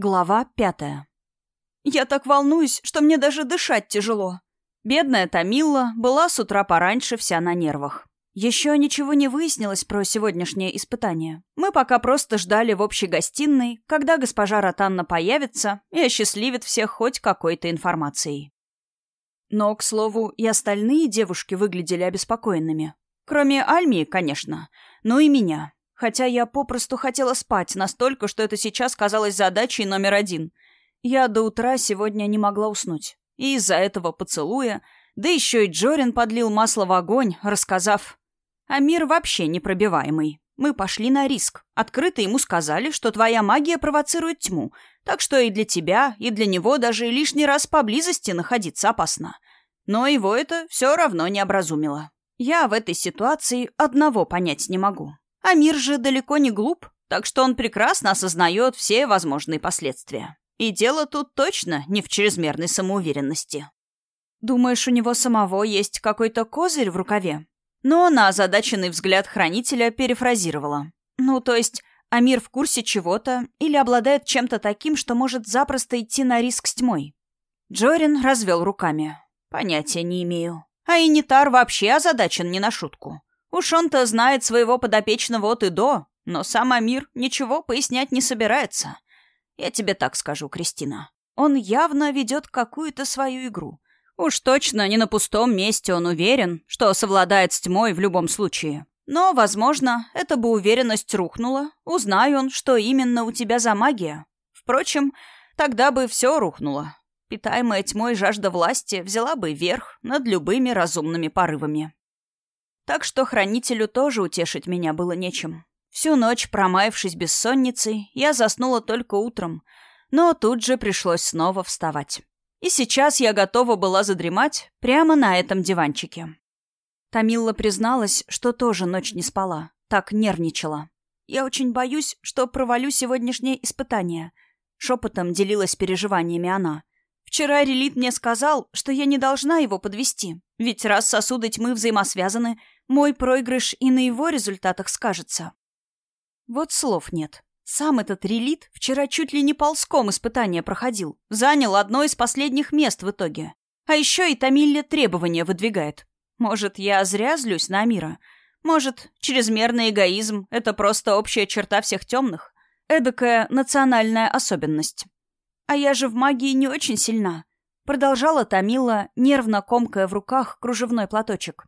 Глава пятая. Я так волнуюсь, что мне даже дышать тяжело. Бедная Тамила была с утра пораньше вся на нервах. Еще ничего не выяснилось про сегодняшнее испытание. Мы пока просто ждали в общей гостиной, когда госпожа Ротанна появится и осчастливит всех хоть какой-то информацией. Но, к слову, и остальные девушки выглядели обеспокоенными. Кроме Альмии, конечно, но и меня. Хотя я попросту хотела спать настолько, что это сейчас казалось задачей номер один. Я до утра сегодня не могла уснуть. И из-за этого поцелуя, да еще и Джорин подлил масло в огонь, рассказав... А мир вообще непробиваемый. Мы пошли на риск. Открыто ему сказали, что твоя магия провоцирует тьму, так что и для тебя, и для него даже лишний раз поблизости находиться опасно. Но его это все равно не образумило. Я в этой ситуации одного понять не могу. А мир же далеко не глуп, так что он прекрасно осознает все возможные последствия. И дело тут точно не в чрезмерной самоуверенности. Думаешь, у него самого есть какой-то козырь в рукаве? Но на озадаченный взгляд хранителя перефразировала. Ну, то есть, Амир в курсе чего-то или обладает чем-то таким, что может запросто идти на риск с тьмой. Джорин развел руками. Понятия не имею. А Инитар вообще озадачен не на шутку. Уж он-то знает своего подопечного от и до, но сам Амир ничего пояснять не собирается. Я тебе так скажу, Кристина. Он явно ведет какую-то свою игру. Уж точно не на пустом месте он уверен, что совладает с тьмой в любом случае. Но, возможно, эта бы уверенность рухнула, узнай он, что именно у тебя за магия. Впрочем, тогда бы все рухнуло. Питаемая тьмой жажда власти взяла бы верх над любыми разумными порывами. Так что хранителю тоже утешить меня было нечем. Всю ночь, промаявшись бессонницей, я заснула только утром, но тут же пришлось снова вставать. И сейчас я готова была задремать прямо на этом диванчике. Тамилла призналась, что тоже ночь не спала, так нервничала. «Я очень боюсь, что провалю сегодняшнее испытание», — шепотом делилась переживаниями она. «Вчера Релит мне сказал, что я не должна его подвести, ведь раз сосуды тьмы взаимосвязаны, мой проигрыш и на его результатах скажется. Вот слов нет. Сам этот релит вчера чуть ли не ползком испытания проходил. Занял одно из последних мест в итоге. А еще и Тамилле требования выдвигает. Может, я зря злюсь на Амира? Может, чрезмерный эгоизм — это просто общая черта всех темных? Эдакая национальная особенность. А я же в магии не очень сильна. Продолжала Тамила, нервно комкая в руках кружевной платочек.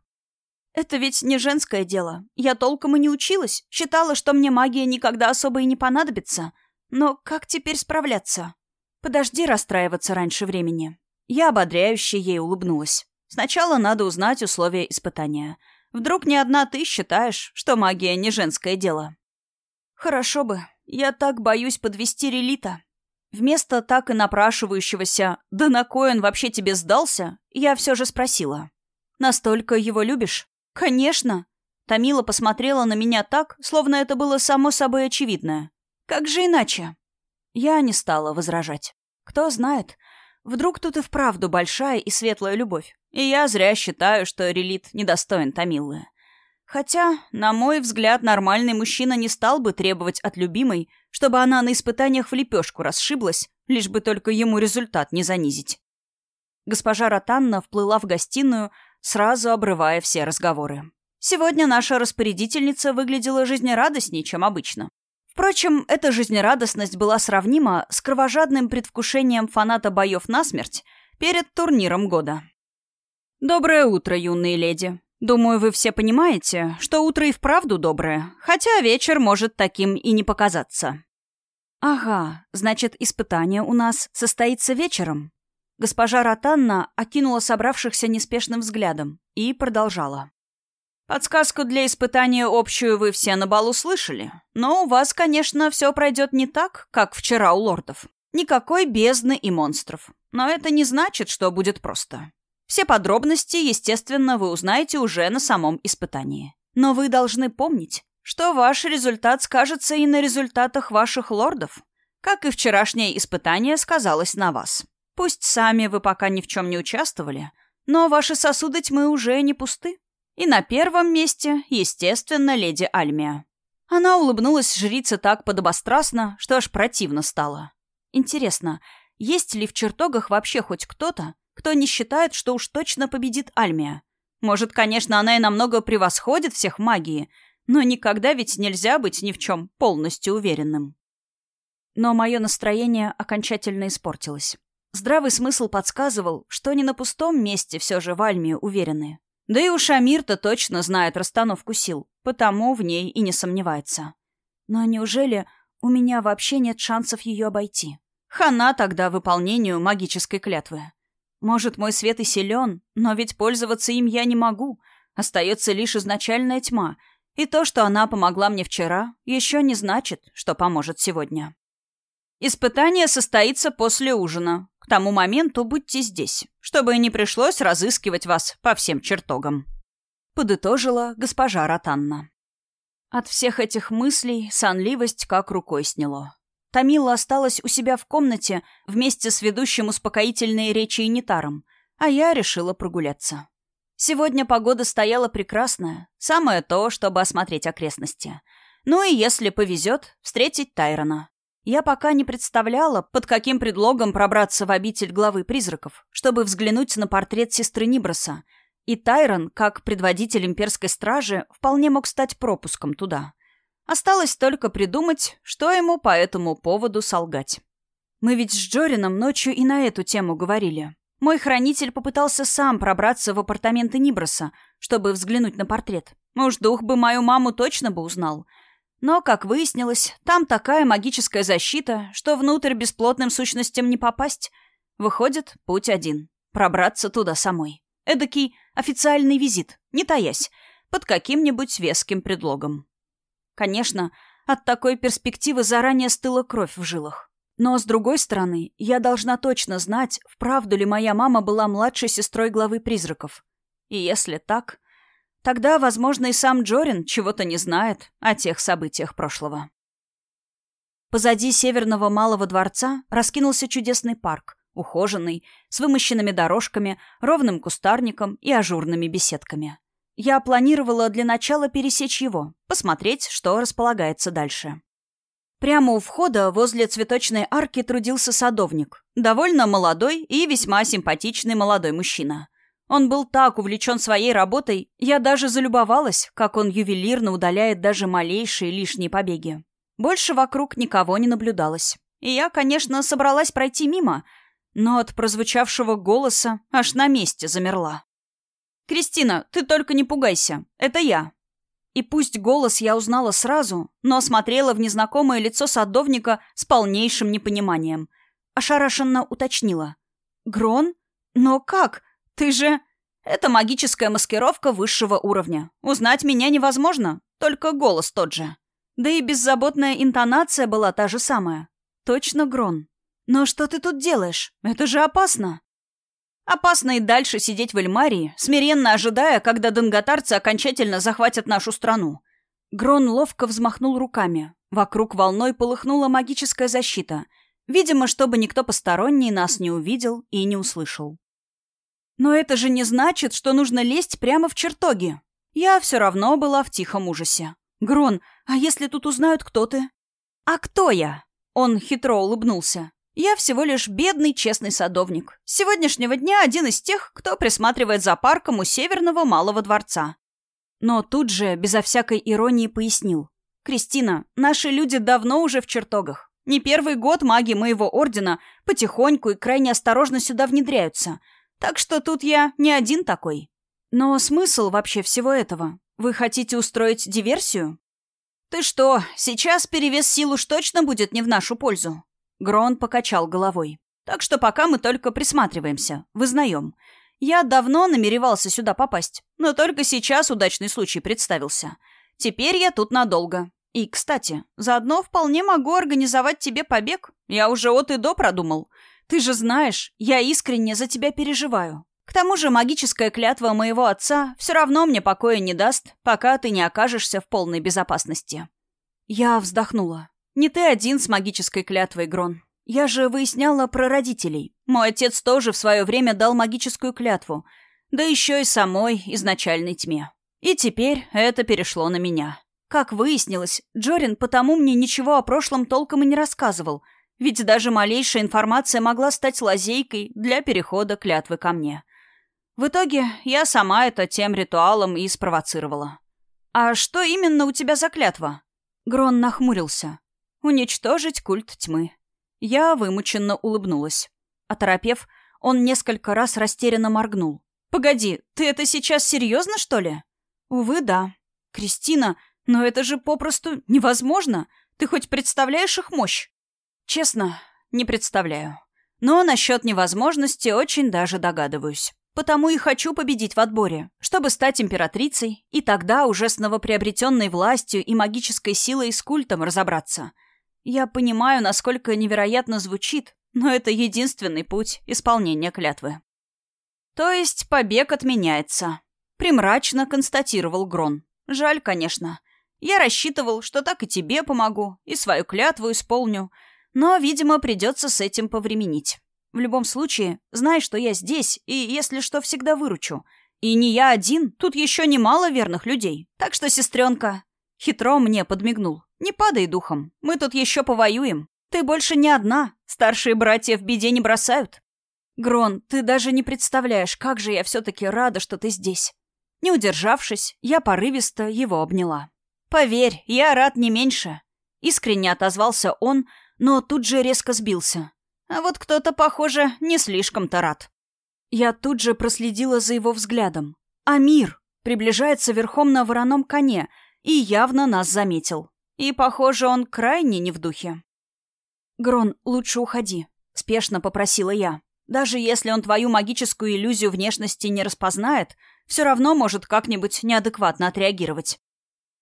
Это ведь не женское дело. Я толком и не училась. Считала, что мне магия никогда особо и не понадобится. Но как теперь справляться? Подожди расстраиваться раньше времени. Я ободряюще ей улыбнулась. Сначала надо узнать условия испытания. Вдруг не одна ты считаешь, что магия не женское дело? Хорошо бы. Я так боюсь подвести релита. Вместо так и напрашивающегося «Да на кой он вообще тебе сдался?» я все же спросила. «Настолько его любишь?» «Конечно!» Тамила посмотрела на меня так, словно это было само собой очевидное. «Как же иначе?» Я не стала возражать. Кто знает, вдруг тут и вправду большая и светлая любовь. И я зря считаю, что Релит недостоин Тамилы. Хотя, на мой взгляд, нормальный мужчина не стал бы требовать от любимой, чтобы она на испытаниях в лепешку расшиблась, лишь бы только ему результат не занизить. Госпожа Ротанна вплыла в гостиную, сразу обрывая все разговоры. Сегодня наша распорядительница выглядела жизнерадостнее, чем обычно. Впрочем, эта жизнерадостность была сравнима с кровожадным предвкушением фаната боев насмерть перед турниром года. «Доброе утро, юные леди. Думаю, вы все понимаете, что утро и вправду доброе, хотя вечер может таким и не показаться». «Ага, значит, испытание у нас состоится вечером?» Госпожа Ротанна окинула собравшихся неспешным взглядом и продолжала. «Подсказку для испытания общую вы все на балу слышали, но у вас, конечно, все пройдет не так, как вчера у лордов. Никакой бездны и монстров. Но это не значит, что будет просто. Все подробности, естественно, вы узнаете уже на самом испытании. Но вы должны помнить, что ваш результат скажется и на результатах ваших лордов, как и вчерашнее испытание сказалось на вас. Пусть сами вы пока ни в чем не участвовали, но ваши сосуды тьмы уже не пусты. И на первом месте, естественно, леди Альмия. Она улыбнулась жрице так подобострастно, что аж противно стало. Интересно, есть ли в чертогах вообще хоть кто-то, кто не считает, что уж точно победит Альмия? Может, конечно, она и намного превосходит всех магии, но никогда ведь нельзя быть ни в чем полностью уверенным. Но мое настроение окончательно испортилось. Здравый смысл подсказывал, что не на пустом месте все же в Альмии уверены. Да и уж Амир-то точно знает расстановку сил, потому в ней и не сомневается. Но неужели у меня вообще нет шансов ее обойти? Хана тогда выполнению магической клятвы. Может, мой свет и силен, но ведь пользоваться им я не могу. Остается лишь изначальная тьма. И то, что она помогла мне вчера, еще не значит, что поможет сегодня. Испытание состоится после ужина. К тому моменту будьте здесь, чтобы не пришлось разыскивать вас по всем чертогам. Подытожила госпожа Ротанна. От всех этих мыслей сонливость как рукой сняло. Тамила осталась у себя в комнате вместе с ведущим успокоительные речи Нитаром, а я решила прогуляться. Сегодня погода стояла прекрасная, самое то, чтобы осмотреть окрестности. Ну и если повезет, встретить Тайрона. Я пока не представляла, под каким предлогом пробраться в обитель главы призраков, чтобы взглянуть на портрет сестры Ниброса. И Тайрон, как предводитель имперской стражи, вполне мог стать пропуском туда. Осталось только придумать, что ему по этому поводу солгать. Мы ведь с Джорином ночью и на эту тему говорили. Мой хранитель попытался сам пробраться в апартаменты Ниброса, чтобы взглянуть на портрет. Уж дух бы мою маму точно бы узнал. Но, как выяснилось, там такая магическая защита, что внутрь бесплотным сущностям не попасть. Выходит, путь один — пробраться туда самой. Эдакий официальный визит, не таясь, под каким-нибудь веским предлогом. Конечно, от такой перспективы заранее стыла кровь в жилах. Но, с другой стороны, я должна точно знать, вправду ли моя мама была младшей сестрой главы призраков. И если так, тогда, возможно, и сам Джорин чего-то не знает о тех событиях прошлого. Позади северного малого дворца раскинулся чудесный парк, ухоженный, с вымощенными дорожками, ровным кустарником и ажурными беседками. Я планировала для начала пересечь его, посмотреть, что располагается дальше. Прямо у входа возле цветочной арки трудился садовник. Довольно молодой и весьма симпатичный молодой мужчина. Он был так увлечен своей работой, я даже залюбовалась, как он ювелирно удаляет даже малейшие лишние побеги. Больше вокруг никого не наблюдалось. И я, конечно, собралась пройти мимо, но от прозвучавшего голоса аж на месте замерла. «Кристина, ты только не пугайся. Это я». И пусть голос я узнала сразу, но смотрела в незнакомое лицо садовника с полнейшим непониманием. Ошарашенно уточнила. «Грон? Но как? Ты же...» «Это магическая маскировка высшего уровня. Узнать меня невозможно, только голос тот же. Да и беззаботная интонация была та же самая. Точно Грон. Но что ты тут делаешь? Это же опасно!» Опасно и дальше сидеть в Эльмарии, смиренно ожидая, когда донготарцы окончательно захватят нашу страну. Грон ловко взмахнул руками. Вокруг волной полыхнула магическая защита. Видимо, чтобы никто посторонний нас не увидел и не услышал. Но это же не значит, что нужно лезть прямо в чертоги. Я все равно была в тихом ужасе. «Грон, а если тут узнают, кто ты?» «А кто я?» Он хитро улыбнулся. Я всего лишь бедный честный садовник. С сегодняшнего дня один из тех, кто присматривает за парком у Северного Малого Дворца. Но тут же, безо всякой иронии, пояснил. «Кристина, наши люди давно уже в чертогах. Не первый год маги моего ордена потихоньку и крайне осторожно сюда внедряются. Так что тут я не один такой. Но смысл вообще всего этого? Вы хотите устроить диверсию? Ты что, сейчас перевес сил уж точно будет не в нашу пользу? Грон покачал головой. «Так что пока мы только присматриваемся, вызнаем. Я давно намеревался сюда попасть, но только сейчас удачный случай представился. Теперь я тут надолго. И, кстати, заодно вполне могу организовать тебе побег. Я уже от и до продумал. Ты же знаешь, я искренне за тебя переживаю. К тому же магическая клятва моего отца все равно мне покоя не даст, пока ты не окажешься в полной безопасности». Я вздохнула. Не ты один с магической клятвой, Грон. Я же выясняла про родителей. Мой отец тоже в свое время дал магическую клятву. Да еще и самой изначальной тьме. И теперь это перешло на меня. Как выяснилось, Джорин потому мне ничего о прошлом толком и не рассказывал. ведь даже малейшая информация могла стать лазейкой для перехода клятвы ко мне. В итоге я сама это тем ритуалом и спровоцировала. «А что именно у тебя за клятва?» Грон нахмурился. «Уничтожить культ тьмы». Я вымученно улыбнулась. Оторопев, он несколько раз растерянно моргнул. «Погоди, ты это сейчас серьезно, что ли?» «Увы, да. Кристина, но это же попросту невозможно. Ты хоть представляешь их мощь?» «Честно, не представляю. Но насчет невозможности очень даже догадываюсь. Потому и хочу победить в отборе, чтобы стать императрицей, и тогда уже с новоприобретенной властью и магической силой с культом разобраться. Я понимаю, насколько невероятно звучит, но это единственный путь исполнения клятвы. То есть побег отменяется. Примрачно констатировал Грон. Жаль, конечно. Я рассчитывал, что так и тебе помогу, и свою клятву исполню, но, видимо, придется с этим повременить. В любом случае, знай, что я здесь, и, если что, всегда выручу. И не я один, тут еще немало верных людей. Так что, сестренка, хитро мне подмигнул. Не падай духом, мы тут еще повоюем. Ты больше не одна, старшие братья в беде не бросают. Грон, ты даже не представляешь, как же я все-таки рада, что ты здесь. Не удержавшись, я порывисто его обняла. Поверь, я рад не меньше. Искренне отозвался он, но тут же резко сбился. А вот кто-то, похоже, не слишком-то рад. Я тут же проследила за его взглядом. Амир приближается верхом на вороном коне и явно нас заметил. И, похоже, он крайне не в духе. «Грон, лучше уходи», — спешно попросила я. «Даже если он твою магическую иллюзию внешности не распознает, все равно может как-нибудь неадекватно отреагировать».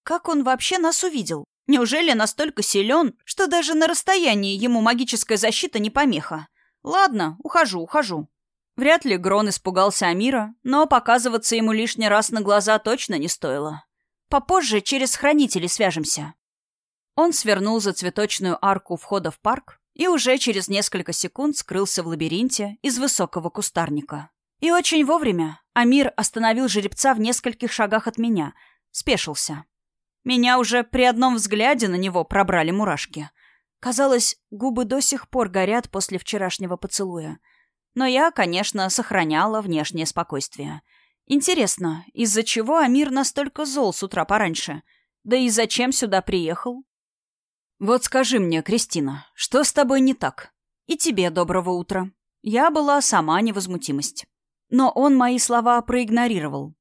«Как он вообще нас увидел? Неужели настолько силен, что даже на расстоянии ему магическая защита не помеха? Ладно, ухожу, ухожу. Вряд ли Грон испугался Амира, но показываться ему лишний раз на глаза точно не стоило. Попозже через хранителей свяжемся. Он свернул за цветочную арку входа в парк и уже через несколько секунд скрылся в лабиринте из высокого кустарника. И очень вовремя Амир остановил жеребца в нескольких шагах от меня, спешился. Меня уже при одном взгляде на него пробрали мурашки. Казалось, губы до сих пор горят после вчерашнего поцелуя. Но я, конечно, сохраняла внешнее спокойствие. Интересно, из-за чего Амир настолько зол с утра пораньше? Да и зачем сюда приехал? Вот скажи мне, Кристина, что с тобой не так? И тебе доброго утра. Я была сама невозмутимость. Но он мои слова проигнорировал,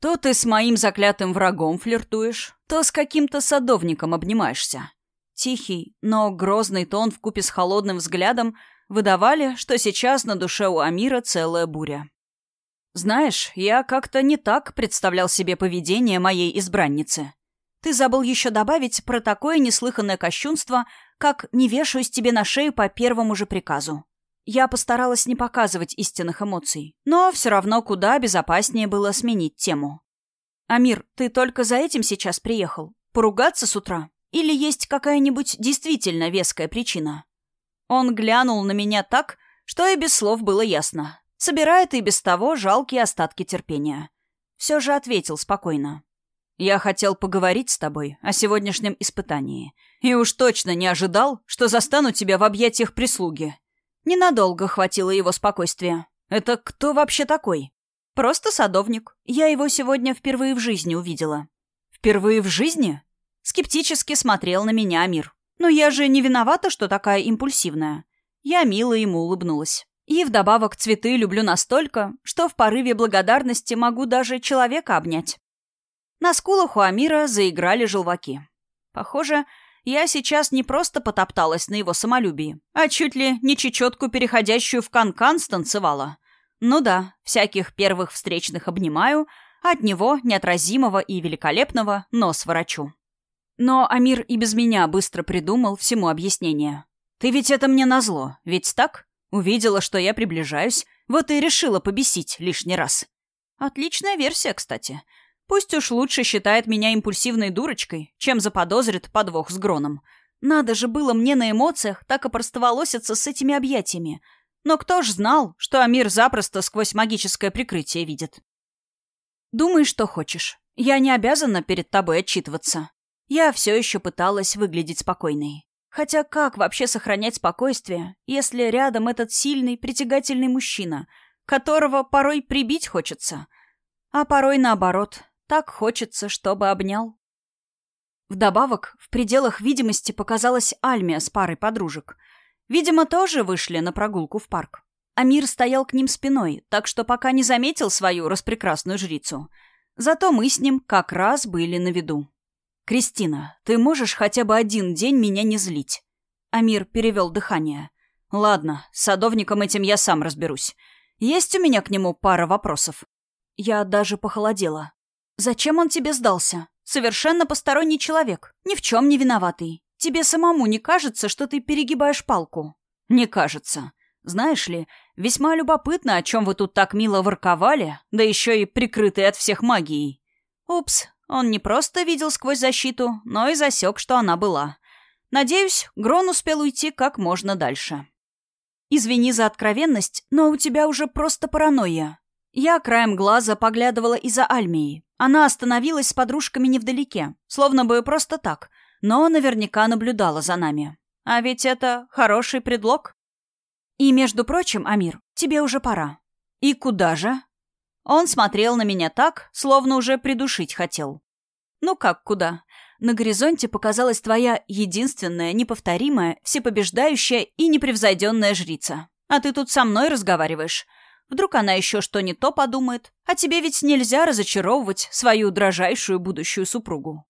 то ты с моим заклятым врагом флиртуешь, то с каким-то садовником обнимаешься. Тихий, но грозный тон вкупе с холодным взглядом выдавали, что сейчас на душе у Амира целая буря. Знаешь, я как-то не так представлял себе поведение моей избранницы. Ты забыл еще добавить про такое неслыханное кощунство, как «не вешаюсь тебе на шею по первому же приказу». Я постаралась не показывать истинных эмоций, но все равно куда безопаснее было сменить тему. «Амир, ты только за этим сейчас приехал? Поругаться с утра? Или есть какая-нибудь действительно веская причина?» Он глянул на меня так, что и без слов было ясно. Собирает и без того жалкие остатки терпения. Все же ответил спокойно. «Я хотел поговорить с тобой о сегодняшнем испытании. И уж точно не ожидал, что застану тебя в объятиях прислуги. Ненадолго хватило его спокойствия. «Это кто вообще такой?» «Просто садовник. Я его сегодня впервые в жизни увидела». «Впервые в жизни?» Скептически смотрел на меня Амир. «Но я же не виновата, что такая импульсивная». Я мило ему улыбнулась. И вдобавок цветы люблю настолько, что в порыве благодарности могу даже человека обнять. На скулах у Амира заиграли желваки. Похоже, я сейчас не просто потопталась на его самолюбии, а чуть ли не чечетку, переходящую в канкан, станцевала. Ну да, всяких первых встречных обнимаю, а от него, неотразимого и великолепного, нос ворочу. Но Амир и без меня быстро придумал всему объяснение. «Ты ведь это мне назло, ведь так? Увидела, что я приближаюсь, вот и решила побесить лишний раз». Отличная версия, кстати. Пусть уж лучше считает меня импульсивной дурочкой, чем заподозрит подвох с Гроном. Надо же было мне на эмоциях так опростоволоситься с этими объятиями. Но кто ж знал, что Амир запросто сквозь магическое прикрытие видит? Думай, что хочешь. Я не обязана перед тобой отчитываться. Я все еще пыталась выглядеть спокойной. Хотя как вообще сохранять спокойствие, если рядом этот сильный, притягательный мужчина, которого порой прибить хочется, а порой наоборот, так хочется, чтобы обнял? Вдобавок, в пределах видимости показалась Альмия с парой подружек. Видимо, тоже вышли на прогулку в парк. Амир стоял к ним спиной, так что пока не заметил свою распрекрасную жрицу. Зато мы с ним как раз были на виду. «Кристина, ты можешь хотя бы один день меня не злить?» Амир перевел дыхание. «Ладно, с садовником этим я сам разберусь. Есть у меня к нему пара вопросов». Я даже похолодела. «Зачем он тебе сдался? Совершенно посторонний человек, ни в чем не виноватый. Тебе самому не кажется, что ты перегибаешь палку? Не кажется. Знаешь ли, весьма любопытно, о чем вы тут так мило ворковали, да еще и прикрытые от всех магией. Упс, он не просто видел сквозь защиту, но и засек, что она была. Надеюсь, Грон успел уйти как можно дальше. Извини за откровенность, но у тебя уже просто паранойя. Я краем глаза поглядывала из-за Альмии. Она остановилась с подружками невдалеке, словно бы просто так, но наверняка наблюдала за нами. А ведь это хороший предлог. И, между прочим, Амир, тебе уже пора. И куда же? Он смотрел на меня так, словно уже придушить хотел. Ну как куда? На горизонте показалась твоя единственная, неповторимая, всепобеждающая и непревзойденная жрица. А ты тут со мной разговариваешь. Вдруг она еще что не то подумает, а тебе ведь нельзя разочаровывать свою дрожайшую будущую супругу.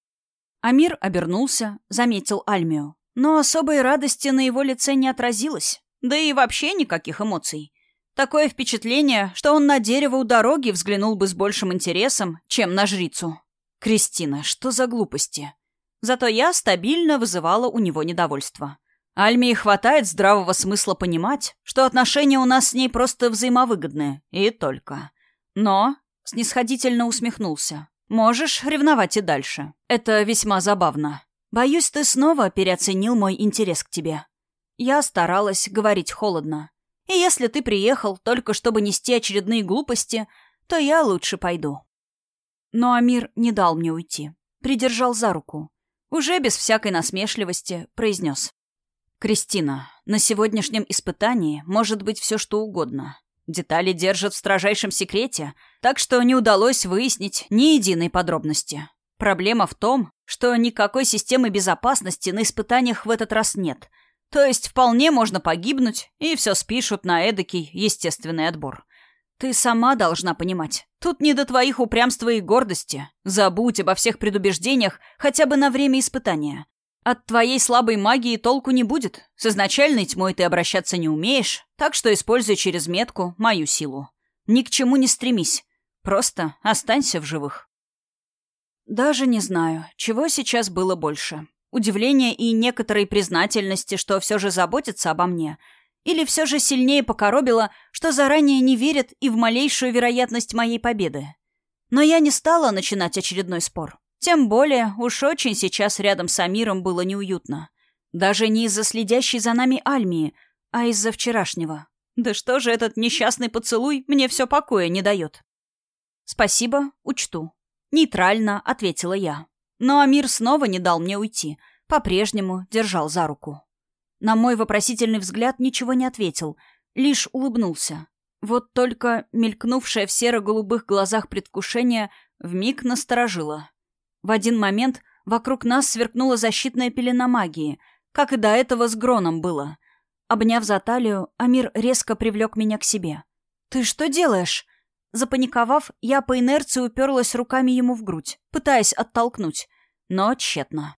Амир обернулся, заметил Альмию, но особой радости на его лице не отразилось, да и вообще никаких эмоций. Такое впечатление, что он на дерево у дороги взглянул бы с большим интересом, чем на жрицу. «Кристина, что за глупости?» Зато я стабильно вызывала у него недовольство. Альмии хватает здравого смысла понимать, что отношения у нас с ней просто взаимовыгодные, и только. Но, снисходительно усмехнулся, можешь ревновать и дальше. Это весьма забавно. Боюсь, ты снова переоценил мой интерес к тебе. Я старалась говорить холодно. И если ты приехал только чтобы нести очередные глупости, то я лучше пойду. Но Амир не дал мне уйти. Придержал за руку. Уже без всякой насмешливости произнес. «Кристина, на сегодняшнем испытании может быть все что угодно. Детали держат в строжайшем секрете, так что не удалось выяснить ни единой подробности. Проблема в том, что никакой системы безопасности на испытаниях в этот раз нет. То есть вполне можно погибнуть, и все спишут на эдакий естественный отбор. Ты сама должна понимать, тут не до твоих упрямства и гордости. Забудь обо всех предубеждениях хотя бы на время испытания. От твоей слабой магии толку не будет. С изначальной тьмой ты обращаться не умеешь, так что используй через метку мою силу. Ни к чему не стремись. Просто останься в живых. Даже не знаю, чего сейчас было больше. Удивления и некоторой признательности, что все же заботится обо мне. Или все же сильнее покоробило, что заранее не верит и в малейшую вероятность моей победы. Но я не стала начинать очередной спор. Тем более, уж очень сейчас рядом с Амиром было неуютно. Даже не из-за следящей за нами Альмии, а из-за вчерашнего. Да что же этот несчастный поцелуй мне все покоя не дает? Спасибо, учту. Нейтрально ответила я. Но Амир снова не дал мне уйти. По-прежнему держал за руку. На мой вопросительный взгляд ничего не ответил, лишь улыбнулся. Вот только мелькнувшее в серо-голубых глазах предвкушение вмиг насторожило. В один момент вокруг нас сверкнула защитная пелена магии, как и до этого с Гроном было. Обняв за талию, Амир резко привлек меня к себе. «Ты что делаешь?» Запаниковав, я по инерции уперлась руками ему в грудь, пытаясь оттолкнуть, но тщетно.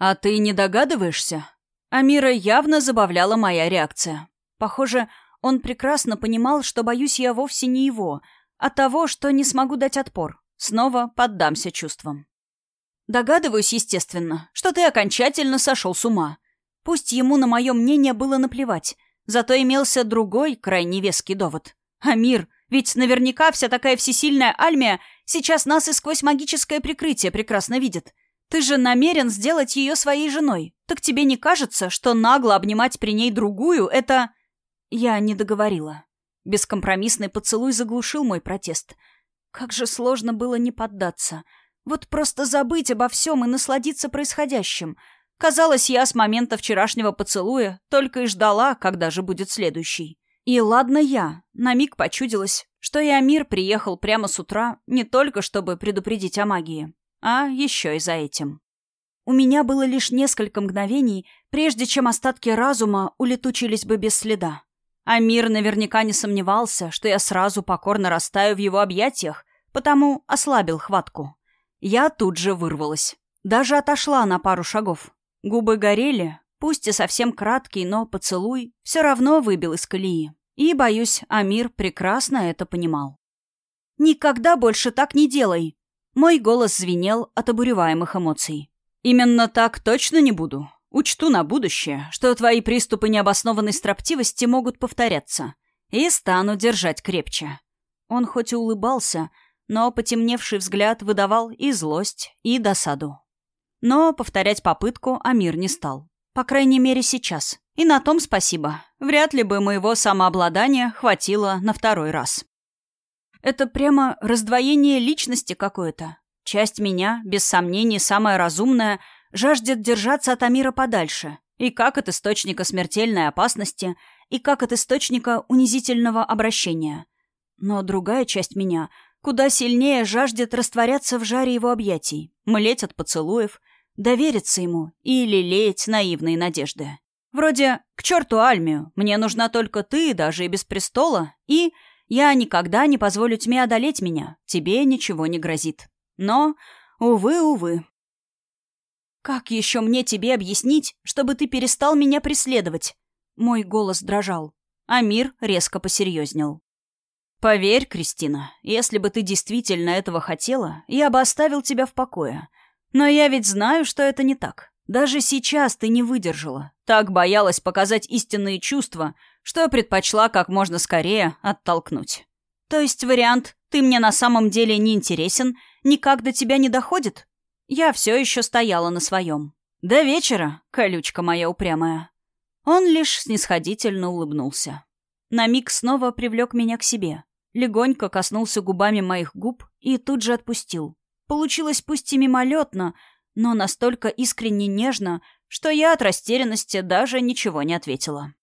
«А ты не догадываешься?» Амира явно забавляла моя реакция. Похоже, он прекрасно понимал, что боюсь я вовсе не его, а того, что не смогу дать отпор. Снова поддамся чувствам. Догадываюсь, естественно, что ты окончательно сошел с ума. Пусть ему на мое мнение было наплевать, зато имелся другой, крайне веский довод. Амир, ведь наверняка вся такая всесильная Альмия сейчас нас и сквозь магическое прикрытие прекрасно видит. Ты же намерен сделать ее своей женой. Так тебе не кажется, что нагло обнимать при ней другую — это... Я не договорила. Бескомпромиссный поцелуй заглушил мой протест — как же сложно было не поддаться. Вот просто забыть обо всем и насладиться происходящим. Казалось, я с момента вчерашнего поцелуя только и ждала, когда же будет следующий. И ладно я, на миг почудилась, что и Амир приехал прямо с утра не только чтобы предупредить о магии, а еще и за этим. У меня было лишь несколько мгновений, прежде чем остатки разума улетучились бы без следа. Амир наверняка не сомневался, что я сразу покорно растаю в его объятиях, потому ослабил хватку. Я тут же вырвалась. Даже отошла на пару шагов. Губы горели, пусть и совсем краткий, но поцелуй все равно выбил из колеи. И, боюсь, Амир прекрасно это понимал. «Никогда больше так не делай!» Мой голос звенел от обуреваемых эмоций. «Именно так точно не буду. Учту на будущее, что твои приступы необоснованной строптивости могут повторяться. И стану держать крепче». Он хоть и улыбался, но потемневший взгляд выдавал и злость, и досаду. Но повторять попытку Амир не стал. По крайней мере, сейчас. И на том спасибо. Вряд ли бы моего самообладания хватило на второй раз. Это прямо раздвоение личности какое-то. Часть меня, без сомнений, самая разумная, жаждет держаться от Амира подальше. И как от источника смертельной опасности, и как от источника унизительного обращения. Но другая часть меня куда сильнее жаждет растворяться в жаре его объятий, млеть от поцелуев — довериться ему и лелеять наивные надежды. Вроде «к черту Альмию, мне нужна только ты, даже и без престола», и «я никогда не позволю тьме одолеть меня, тебе ничего не грозит». Но, увы, увы. «Как еще мне тебе объяснить, чтобы ты перестал меня преследовать?» Мой голос дрожал, а мир резко посерьезнел. «Поверь, Кристина, если бы ты действительно этого хотела, я бы оставил тебя в покое. Но я ведь знаю, что это не так. Даже сейчас ты не выдержала. Так боялась показать истинные чувства, что предпочла как можно скорее оттолкнуть. То есть вариант «ты мне на самом деле не интересен» никак до тебя не доходит? Я все еще стояла на своем. До вечера, колючка моя упрямая. Он лишь снисходительно улыбнулся. На миг снова привлек меня к себе. Легонько коснулся губами моих губ и тут же отпустил. Получилось пусть и мимолетно, но настолько искренне нежно, что я от растерянности даже ничего не ответила.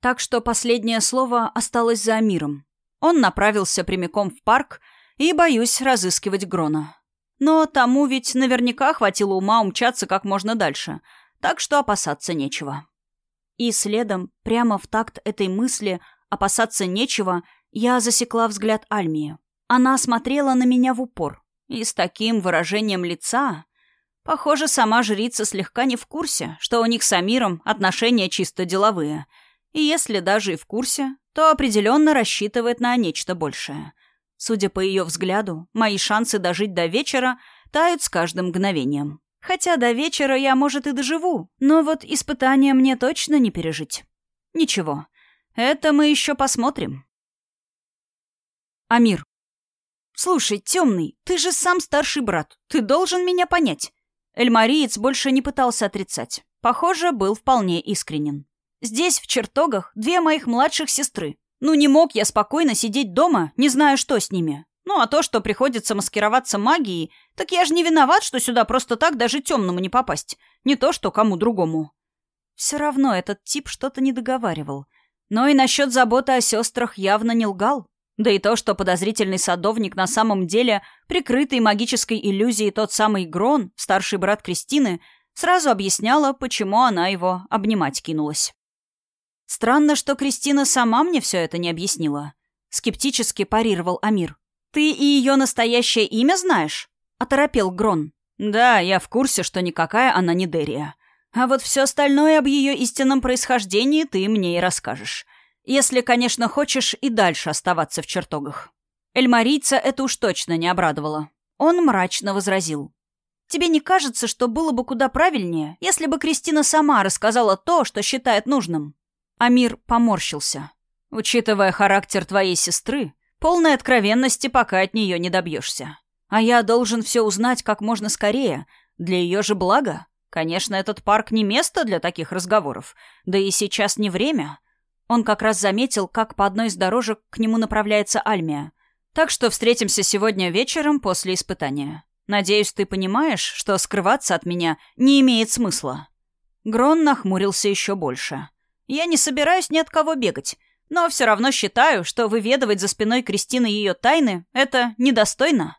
Так что последнее слово осталось за Амиром. Он направился прямиком в парк и, боюсь, разыскивать Грона. Но тому ведь наверняка хватило ума умчаться как можно дальше, так что опасаться нечего. И следом, прямо в такт этой мысли «опасаться нечего», я засекла взгляд Альмии. Она смотрела на меня в упор, и с таким выражением лица... Похоже, сама жрица слегка не в курсе, что у них с Амиром отношения чисто деловые. И если даже и в курсе, то определенно рассчитывает на нечто большее. Судя по ее взгляду, мои шансы дожить до вечера тают с каждым мгновением. Хотя до вечера я, может, и доживу, но вот испытания мне точно не пережить. Ничего, это мы еще посмотрим. Амир. «Слушай, темный, ты же сам старший брат. Ты должен меня понять». Эльмариец больше не пытался отрицать. Похоже, был вполне искренен. «Здесь, в чертогах, две моих младших сестры. Ну, не мог я спокойно сидеть дома, не зная, что с ними. Ну, а то, что приходится маскироваться магией, так я же не виноват, что сюда просто так даже темному не попасть. Не то, что кому другому». Все равно этот тип что-то не договаривал. Но и насчет заботы о сестрах явно не лгал. Да и то, что подозрительный садовник на самом деле прикрытый магической иллюзией тот самый Грон, старший брат Кристины, сразу объясняло, почему она его обнимать кинулась. Странно, что Кристина сама мне все это не объяснила. Скептически парировал Амир. «Ты и ее настоящее имя знаешь?» — оторопел Грон. «Да, я в курсе, что никакая она не Дерия. А вот все остальное об ее истинном происхождении ты мне и расскажешь. Если, конечно, хочешь и дальше оставаться в чертогах. Эльмарийца это уж точно не обрадовало. Он мрачно возразил. «Тебе не кажется, что было бы куда правильнее, если бы Кристина сама рассказала то, что считает нужным?» Амир поморщился. «Учитывая характер твоей сестры, полной откровенности пока от нее не добьешься. А я должен все узнать как можно скорее, для ее же блага. Конечно, этот парк не место для таких разговоров, да и сейчас не время. Он как раз заметил, как по одной из дорожек к нему направляется Альмия. Так что встретимся сегодня вечером после испытания. Надеюсь, ты понимаешь, что скрываться от меня не имеет смысла». Грон нахмурился еще больше. «Я не собираюсь ни от кого бегать, но все равно считаю, что выведывать за спиной Кристины ее тайны — это недостойно».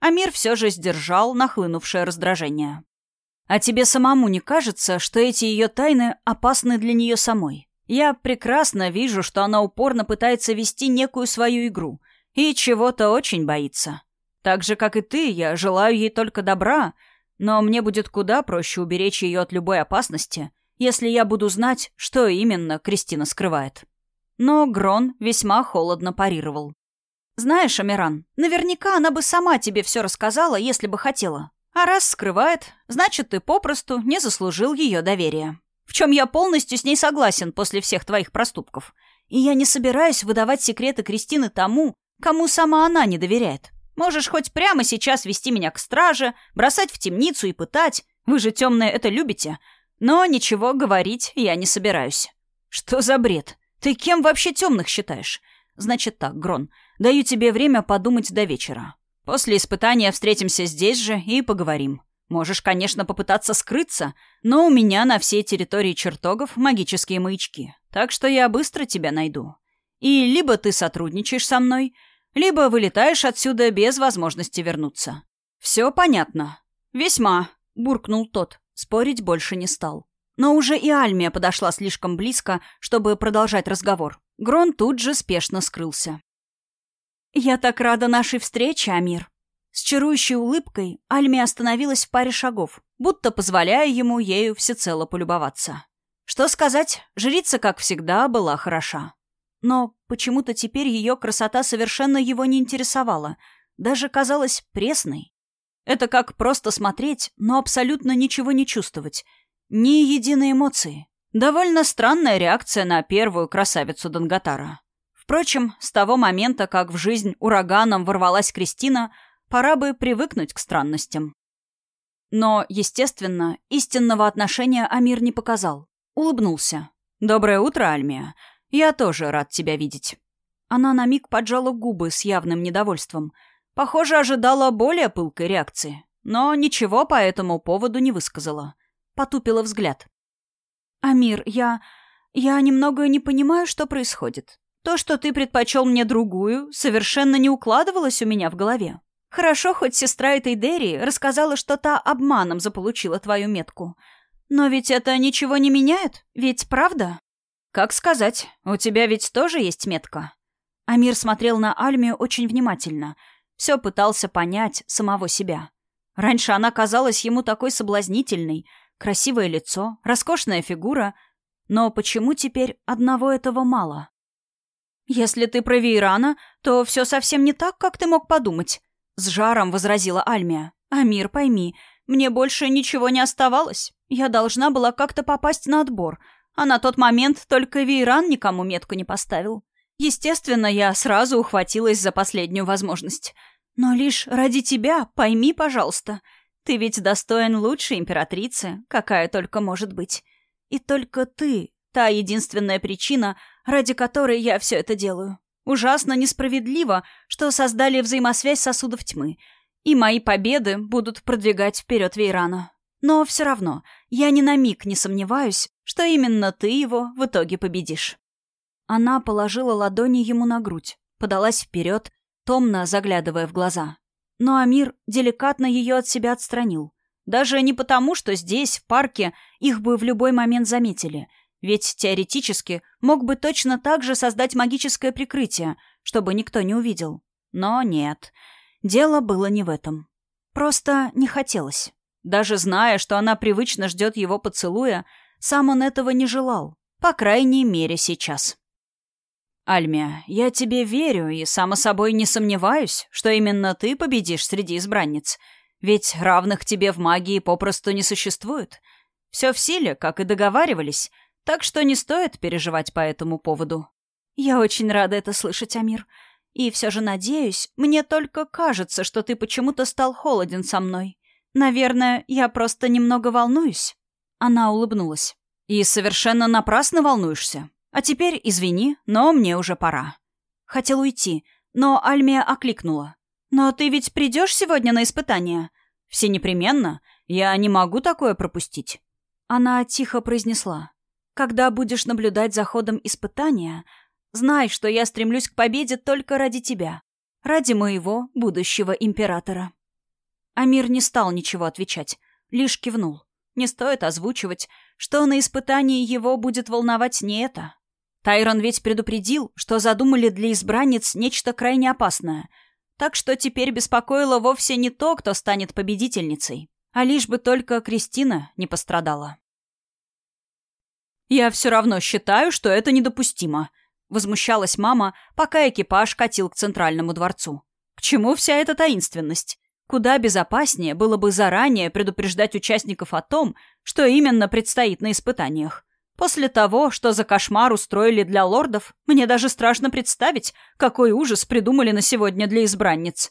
Амир все же сдержал нахлынувшее раздражение. «А тебе самому не кажется, что эти ее тайны опасны для нее самой? Я прекрасно вижу, что она упорно пытается вести некую свою игру и чего-то очень боится. Так же, как и ты, я желаю ей только добра, но мне будет куда проще уберечь ее от любой опасности, если я буду знать, что именно Кристина скрывает». Но Грон весьма холодно парировал. «Знаешь, Амиран, наверняка она бы сама тебе все рассказала, если бы хотела. А раз скрывает, значит, ты попросту не заслужил ее доверия. В чем я полностью с ней согласен после всех твоих проступков. И я не собираюсь выдавать секреты Кристины тому, кому сама она не доверяет. Можешь хоть прямо сейчас вести меня к страже, бросать в темницу и пытать. Вы же темные это любите. Но ничего говорить я не собираюсь. Что за бред? Ты кем вообще темных считаешь? Значит так, Грон, даю тебе время подумать до вечера. После испытания встретимся здесь же и поговорим. Можешь, конечно, попытаться скрыться, но у меня на всей территории чертогов магические маячки, так что я быстро тебя найду. И либо ты сотрудничаешь со мной, либо вылетаешь отсюда без возможности вернуться. Все понятно. Весьма, буркнул тот. Спорить больше не стал. Но уже и Альмия подошла слишком близко, чтобы продолжать разговор. Грон тут же спешно скрылся. «Я так рада нашей встрече, Амир!» С чарующей улыбкой Альмия остановилась в паре шагов, будто позволяя ему ею всецело полюбоваться. Что сказать, жрица, как всегда, была хороша. Но почему-то теперь ее красота совершенно его не интересовала, даже казалась пресной. Это как просто смотреть, но абсолютно ничего не чувствовать, ни единой эмоции. Довольно странная реакция на первую красавицу Данготара. Впрочем, с того момента, как в жизнь ураганом ворвалась Кристина, пора бы привыкнуть к странностям. Но, естественно, истинного отношения Амир не показал. Улыбнулся. «Доброе утро, Альмия. Я тоже рад тебя видеть». Она на миг поджала губы с явным недовольством. Похоже, ожидала более пылкой реакции. Но ничего по этому поводу не высказала потупила взгляд. «Амир, я... я немного не понимаю, что происходит. То, что ты предпочел мне другую, совершенно не укладывалось у меня в голове. Хорошо, хоть сестра этой Дерри рассказала, что та обманом заполучила твою метку. Но ведь это ничего не меняет, ведь правда? Как сказать, у тебя ведь тоже есть метка. Амир смотрел на Альмию очень внимательно. Все пытался понять самого себя. Раньше она казалась ему такой соблазнительной, Красивое лицо, роскошная фигура. Но почему теперь одного этого мало? «Если ты про Вейрана, то все совсем не так, как ты мог подумать», — с жаром возразила Альмия. «Амир, пойми, мне больше ничего не оставалось. Я должна была как-то попасть на отбор, а на тот момент только Вейран никому метку не поставил. Естественно, я сразу ухватилась за последнюю возможность. Но лишь ради тебя, пойми, пожалуйста, — ты ведь достоин лучшей императрицы, какая только может быть. И только ты — та единственная причина, ради которой я все это делаю. Ужасно несправедливо, что создали взаимосвязь сосудов тьмы, и мои победы будут продвигать вперед Вейрана. Но все равно, я ни на миг не сомневаюсь, что именно ты его в итоге победишь. Она положила ладони ему на грудь, подалась вперед, томно заглядывая в глаза. Но Амир деликатно ее от себя отстранил. Даже не потому, что здесь, в парке, их бы в любой момент заметили. Ведь теоретически мог бы точно так же создать магическое прикрытие, чтобы никто не увидел. Но нет, дело было не в этом. Просто не хотелось. Даже зная, что она привычно ждет его поцелуя, сам он этого не желал. По крайней мере, сейчас. «Альмия, я тебе верю и, само собой, не сомневаюсь, что именно ты победишь среди избранниц. Ведь равных тебе в магии попросту не существует. Все в силе, как и договаривались, так что не стоит переживать по этому поводу». «Я очень рада это слышать, Амир. И все же надеюсь, мне только кажется, что ты почему-то стал холоден со мной. Наверное, я просто немного волнуюсь». Она улыбнулась. «И совершенно напрасно волнуешься. А теперь извини, но мне уже пора. Хотел уйти, но Альмия окликнула. «Но ты ведь придешь сегодня на испытание? Все непременно? Я не могу такое пропустить». Она тихо произнесла. «Когда будешь наблюдать за ходом испытания, знай, что я стремлюсь к победе только ради тебя, ради моего будущего императора». Амир не стал ничего отвечать, лишь кивнул. Не стоит озвучивать, что на испытании его будет волновать не это. Тайрон ведь предупредил, что задумали для избранниц нечто крайне опасное, так что теперь беспокоило вовсе не то, кто станет победительницей, а лишь бы только Кристина не пострадала. «Я все равно считаю, что это недопустимо», — возмущалась мама, пока экипаж катил к центральному дворцу. «К чему вся эта таинственность? Куда безопаснее было бы заранее предупреждать участников о том, что именно предстоит на испытаниях. После того, что за кошмар устроили для лордов, мне даже страшно представить, какой ужас придумали на сегодня для избранниц.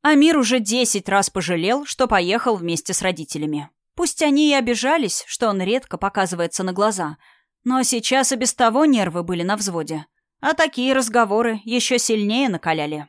Амир уже десять раз пожалел, что поехал вместе с родителями. Пусть они и обижались, что он редко показывается на глаза, но сейчас и без того нервы были на взводе. А такие разговоры еще сильнее накаляли.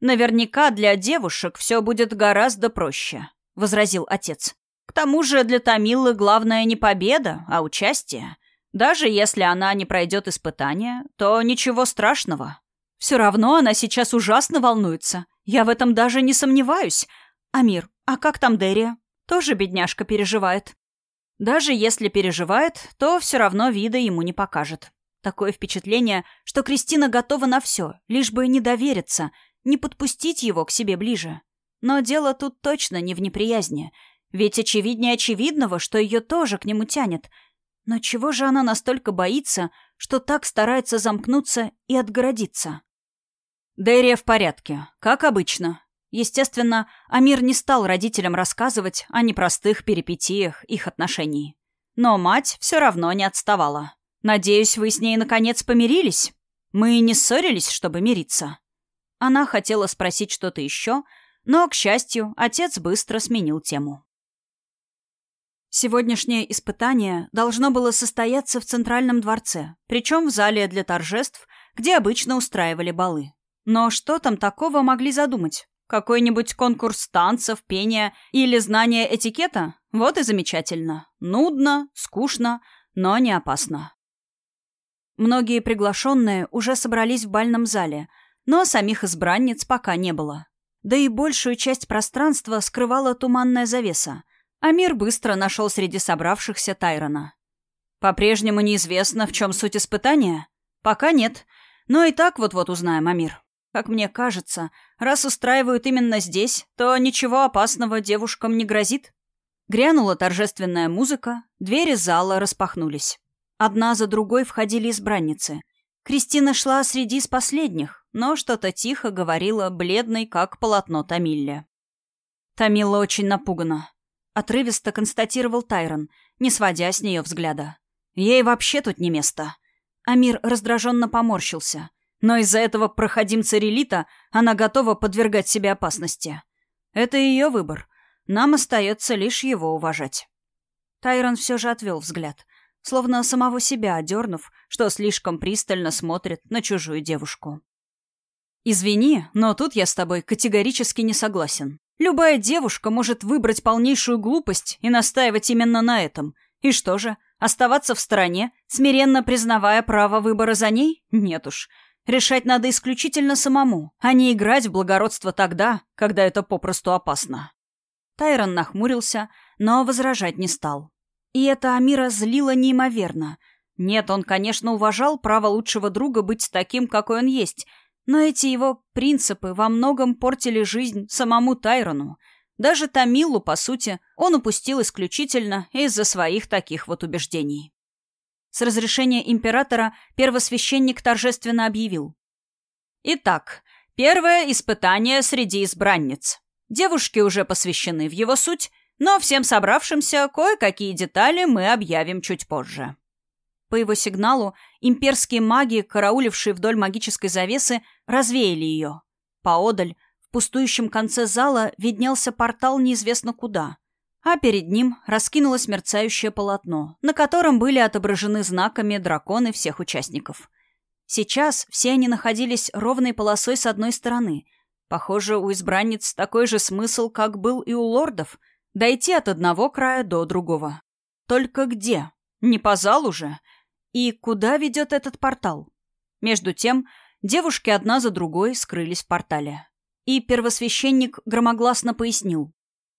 «Наверняка для девушек все будет гораздо проще», — возразил отец. «К тому же для Томилы главное не победа, а участие. Даже если она не пройдет испытания, то ничего страшного. Все равно она сейчас ужасно волнуется. Я в этом даже не сомневаюсь. Амир, а как там Дерия? Тоже бедняжка переживает. Даже если переживает, то все равно вида ему не покажет. Такое впечатление, что Кристина готова на все, лишь бы не довериться, не подпустить его к себе ближе. Но дело тут точно не в неприязни, ведь очевиднее очевидного, что ее тоже к нему тянет. Но чего же она настолько боится, что так старается замкнуться и отгородиться? Дерия в порядке, как обычно. Естественно, Амир не стал родителям рассказывать о непростых перипетиях их отношений. Но мать все равно не отставала. «Надеюсь, вы с ней наконец помирились? Мы не ссорились, чтобы мириться». Она хотела спросить что-то еще, но, к счастью, отец быстро сменил тему. Сегодняшнее испытание должно было состояться в Центральном дворце, причем в зале для торжеств, где обычно устраивали балы. Но что там такого могли задумать? Какой-нибудь конкурс танцев, пения или знания этикета? Вот и замечательно. Нудно, скучно, но не опасно. Многие приглашенные уже собрались в бальном зале, но самих избранниц пока не было. Да и большую часть пространства скрывала туманная завеса. Амир быстро нашел среди собравшихся Тайрона. «По-прежнему неизвестно, в чем суть испытания?» «Пока нет. Но и так вот-вот узнаем, Амир». Как мне кажется, раз устраивают именно здесь, то ничего опасного девушкам не грозит. Грянула торжественная музыка, двери зала распахнулись. Одна за другой входили избранницы. Кристина шла среди из последних, но что-то тихо говорила, бледной, как полотно Тамилле. Тамила очень напугана. Отрывисто констатировал Тайрон, не сводя с нее взгляда. Ей вообще тут не место. Амир раздраженно поморщился. Но из-за этого проходимца релита она готова подвергать себе опасности. Это ее выбор. Нам остается лишь его уважать. Тайрон все же отвел взгляд, словно самого себя одернув, что слишком пристально смотрит на чужую девушку. «Извини, но тут я с тобой категорически не согласен. Любая девушка может выбрать полнейшую глупость и настаивать именно на этом. И что же, оставаться в стороне, смиренно признавая право выбора за ней? Нет уж. Решать надо исключительно самому, а не играть в благородство тогда, когда это попросту опасно. Тайрон нахмурился, но возражать не стал. И это Амира злило неимоверно. Нет, он, конечно, уважал право лучшего друга быть таким, какой он есть, но эти его принципы во многом портили жизнь самому Тайрону. Даже Тамилу, по сути, он упустил исключительно из-за своих таких вот убеждений. С разрешения императора первосвященник торжественно объявил. Итак, первое испытание среди избранниц. Девушки уже посвящены в его суть, но всем собравшимся кое-какие детали мы объявим чуть позже. По его сигналу имперские маги, караулившие вдоль магической завесы, развеяли ее. Поодаль, в пустующем конце зала, виднелся портал неизвестно куда а перед ним раскинулось мерцающее полотно, на котором были отображены знаками драконы всех участников. Сейчас все они находились ровной полосой с одной стороны, Похоже, у избранниц такой же смысл, как был и у лордов — дойти от одного края до другого. Только где? Не по залу же? И куда ведет этот портал? Между тем, девушки одна за другой скрылись в портале. И первосвященник громогласно пояснил.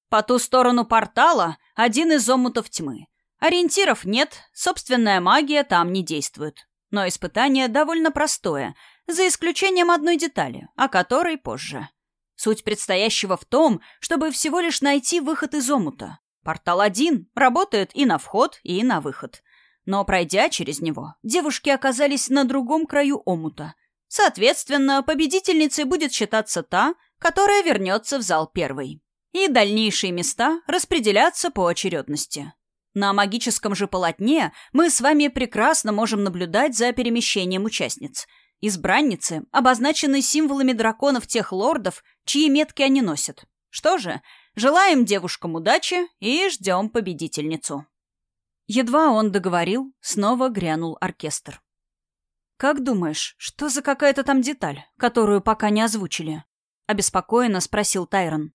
По ту сторону портала один из омутов тьмы. Ориентиров нет, собственная магия там не действует. Но испытание довольно простое, за исключением одной детали, о которой позже. Суть предстоящего в том, чтобы всего лишь найти выход из омута. Портал один работает и на вход, и на выход. Но пройдя через него, девушки оказались на другом краю омута. Соответственно, победительницей будет считаться та, которая вернется в зал первой. И дальнейшие места распределятся по очередности. На магическом же полотне мы с вами прекрасно можем наблюдать за перемещением участниц. Избранницы обозначены символами драконов тех лордов, чьи метки они носят. Что же, желаем девушкам удачи и ждем победительницу. Едва он договорил, снова грянул оркестр. «Как думаешь, что за какая-то там деталь, которую пока не озвучили?» — обеспокоенно спросил Тайрон.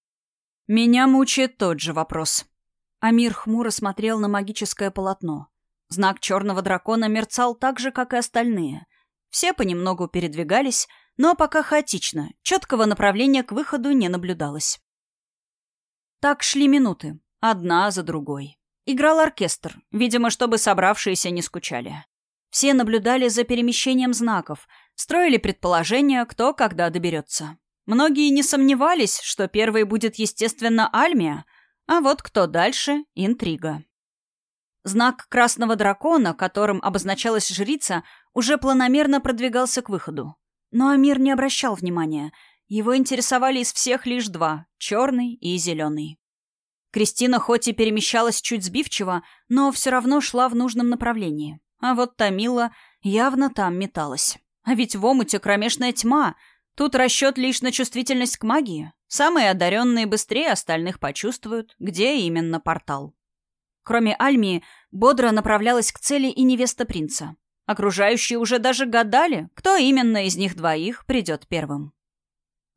«Меня мучает тот же вопрос». Амир хмуро смотрел на магическое полотно. Знак черного дракона мерцал так же, как и остальные. Все понемногу передвигались, но пока хаотично, четкого направления к выходу не наблюдалось. Так шли минуты, одна за другой. Играл оркестр, видимо, чтобы собравшиеся не скучали. Все наблюдали за перемещением знаков, строили предположения, кто когда доберется. Многие не сомневались, что первой будет, естественно, Альмия, а вот кто дальше — интрига. Знак красного дракона, которым обозначалась жрица, уже планомерно продвигался к выходу. Но Амир не обращал внимания. Его интересовали из всех лишь два — черный и зеленый. Кристина хоть и перемещалась чуть сбивчиво, но все равно шла в нужном направлении. А вот Тамила явно там металась. А ведь в омуте кромешная тьма. Тут расчет лишь на чувствительность к магии. Самые одаренные быстрее остальных почувствуют, где именно портал. Кроме Альмии, бодро направлялась к цели и невеста принца. Окружающие уже даже гадали, кто именно из них двоих придет первым.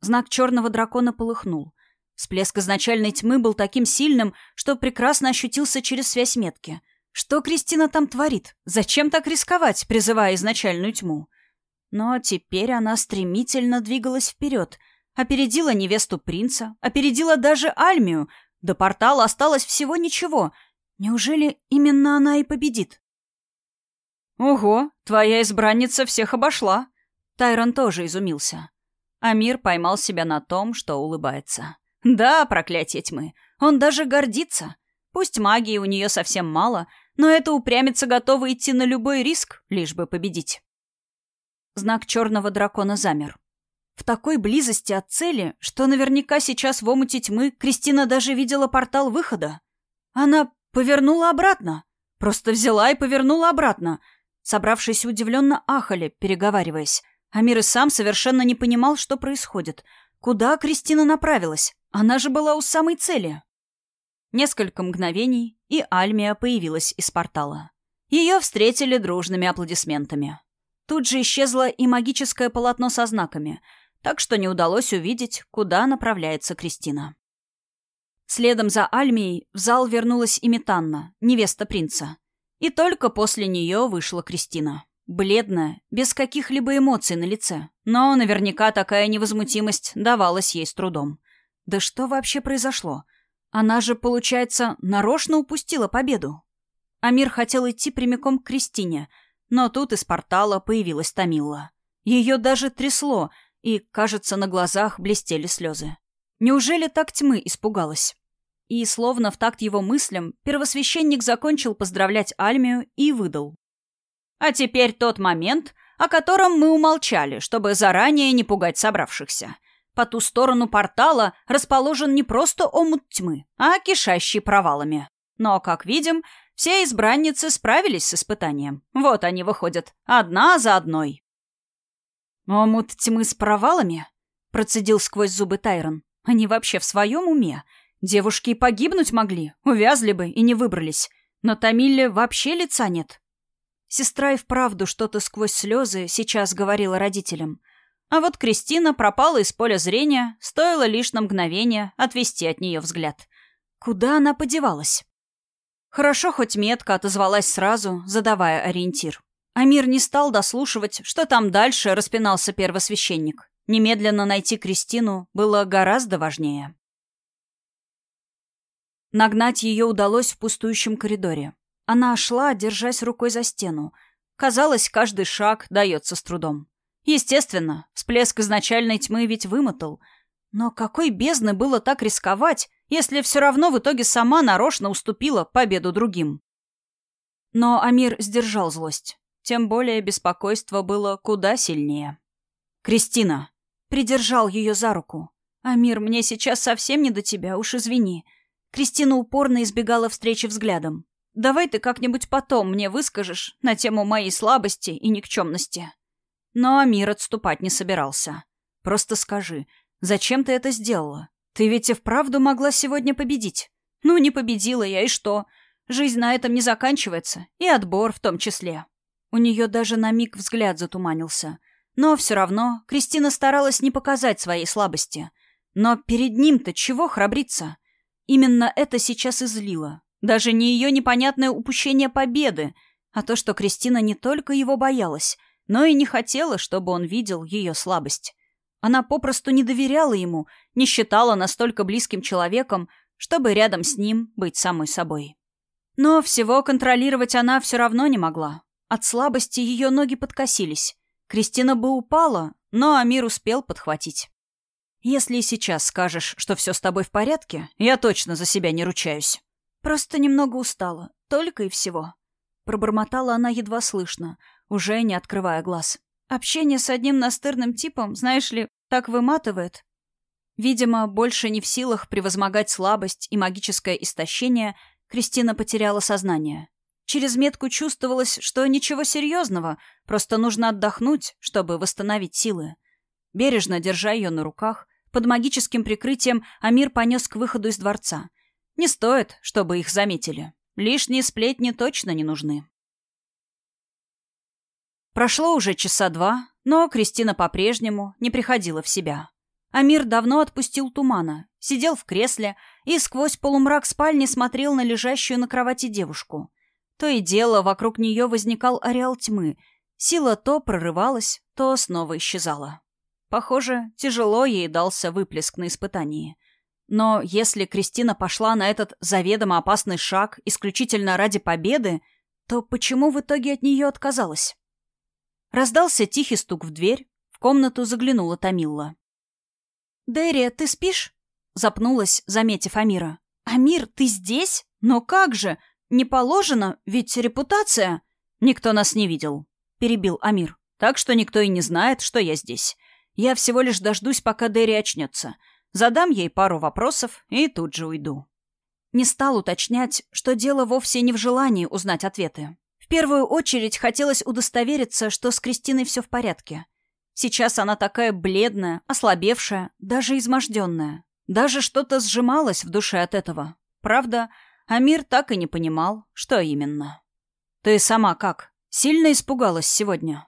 Знак черного дракона полыхнул. Всплеск изначальной тьмы был таким сильным, что прекрасно ощутился через связь метки. Что Кристина там творит? Зачем так рисковать, призывая изначальную тьму? Но теперь она стремительно двигалась вперед, опередила невесту принца, опередила даже Альмию. До портала осталось всего ничего. Неужели именно она и победит? «Ого, твоя избранница всех обошла!» Тайрон тоже изумился. Амир поймал себя на том, что улыбается. Да, проклятие тьмы. Он даже гордится. Пусть магии у нее совсем мало, но эта упрямица готова идти на любой риск, лишь бы победить. Знак черного дракона замер. В такой близости от цели, что наверняка сейчас в омуте тьмы Кристина даже видела портал выхода. Она повернула обратно. Просто взяла и повернула обратно. Собравшись удивленно ахали, переговариваясь. Амир и сам совершенно не понимал, что происходит. Куда Кристина направилась? Она же была у самой цели. Несколько мгновений, и Альмия появилась из портала. Ее встретили дружными аплодисментами. Тут же исчезло и магическое полотно со знаками, так что не удалось увидеть, куда направляется Кристина. Следом за Альмией в зал вернулась и Метанна, невеста принца. И только после нее вышла Кристина. Бледная, без каких-либо эмоций на лице. Но наверняка такая невозмутимость давалась ей с трудом. Да что вообще произошло? Она же, получается, нарочно упустила победу. Амир хотел идти прямиком к Кристине, но тут из портала появилась Тамила. Ее даже трясло, и, кажется, на глазах блестели слезы. Неужели так тьмы испугалась? И, словно в такт его мыслям, первосвященник закончил поздравлять Альмию и выдал. «А теперь тот момент, о котором мы умолчали, чтобы заранее не пугать собравшихся. По ту сторону портала расположен не просто омут тьмы, а кишащий провалами. Но, как видим, все избранницы справились с испытанием. Вот они выходят, одна за одной. «Омут тьмы с провалами?» — процедил сквозь зубы Тайрон. «Они вообще в своем уме? Девушки погибнуть могли, увязли бы и не выбрались. Но Тамилле вообще лица нет». Сестра и вправду что-то сквозь слезы сейчас говорила родителям. А вот Кристина пропала из поля зрения, стоило лишь на мгновение отвести от нее взгляд. Куда она подевалась? Хорошо хоть метка отозвалась сразу, задавая ориентир. Амир не стал дослушивать, что там дальше распинался первосвященник. Немедленно найти Кристину было гораздо важнее. Нагнать ее удалось в пустующем коридоре. Она шла, держась рукой за стену. Казалось, каждый шаг дается с трудом. Естественно, всплеск изначальной тьмы ведь вымотал. Но какой бездны было так рисковать, если все равно в итоге сама нарочно уступила победу другим? Но Амир сдержал злость. Тем более беспокойство было куда сильнее. «Кристина!» Придержал ее за руку. «Амир, мне сейчас совсем не до тебя, уж извини». Кристина упорно избегала встречи взглядом. «Давай ты как-нибудь потом мне выскажешь на тему моей слабости и никчемности». Но Амир отступать не собирался. «Просто скажи, зачем ты это сделала? Ты ведь и вправду могла сегодня победить. Ну, не победила я, и что? Жизнь на этом не заканчивается, и отбор в том числе». У нее даже на миг взгляд затуманился. Но все равно Кристина старалась не показать своей слабости. Но перед ним-то чего храбриться? Именно это сейчас и злило. Даже не ее непонятное упущение победы, а то, что Кристина не только его боялась, но и не хотела, чтобы он видел ее слабость. Она попросту не доверяла ему, не считала настолько близким человеком, чтобы рядом с ним быть самой собой. Но всего контролировать она все равно не могла. От слабости ее ноги подкосились. Кристина бы упала, но Амир успел подхватить. Если сейчас скажешь, что все с тобой в порядке, я точно за себя не ручаюсь. Просто немного устала, только и всего. Пробормотала она едва слышно, уже не открывая глаз. Общение с одним настырным типом, знаешь ли, так выматывает. Видимо, больше не в силах превозмогать слабость и магическое истощение, Кристина потеряла сознание. Через метку чувствовалось, что ничего серьезного, просто нужно отдохнуть, чтобы восстановить силы. Бережно держа ее на руках, под магическим прикрытием Амир понес к выходу из дворца. Не стоит, чтобы их заметили. Лишние сплетни точно не нужны. Прошло уже часа два, но Кристина по-прежнему не приходила в себя. Амир давно отпустил тумана, сидел в кресле и сквозь полумрак спальни смотрел на лежащую на кровати девушку. То и дело, вокруг нее возникал ареал тьмы. Сила то прорывалась, то снова исчезала. Похоже, тяжело ей дался выплеск на испытании. Но если Кристина пошла на этот заведомо опасный шаг исключительно ради победы, то почему в итоге от нее отказалась? Раздался тихий стук в дверь, в комнату заглянула Тамилла. «Дерри, ты спишь?» — запнулась, заметив Амира. «Амир, ты здесь? Но как же? Не положено, ведь репутация...» «Никто нас не видел», — перебил Амир. «Так что никто и не знает, что я здесь. Я всего лишь дождусь, пока Дерри очнется. Задам ей пару вопросов и тут же уйду. Не стал уточнять, что дело вовсе не в желании узнать ответы. В первую очередь хотелось удостовериться, что с Кристиной все в порядке. Сейчас она такая бледная, ослабевшая, даже изможденная. Даже что-то сжималось в душе от этого. Правда, Амир так и не понимал, что именно. «Ты сама как? Сильно испугалась сегодня?»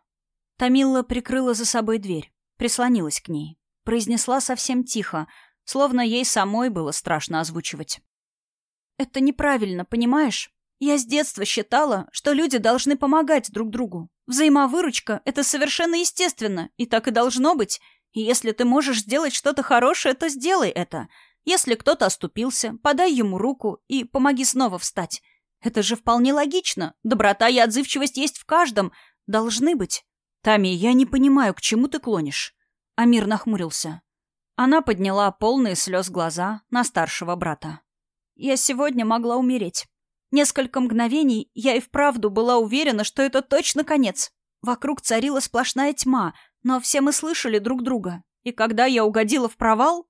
Тамила прикрыла за собой дверь прислонилась к ней. Произнесла совсем тихо, словно ей самой было страшно озвучивать. «Это неправильно, понимаешь? Я с детства считала, что люди должны помогать друг другу. Взаимовыручка — это совершенно естественно, и так и должно быть. И если ты можешь сделать что-то хорошее, то сделай это. Если кто-то оступился, подай ему руку и помоги снова встать. Это же вполне логично. Доброта и отзывчивость есть в каждом. Должны быть. «Тами, я не понимаю, к чему ты клонишь?» Амир нахмурился. Она подняла полные слез глаза на старшего брата. «Я сегодня могла умереть. Несколько мгновений я и вправду была уверена, что это точно конец. Вокруг царила сплошная тьма, но все мы слышали друг друга. И когда я угодила в провал...»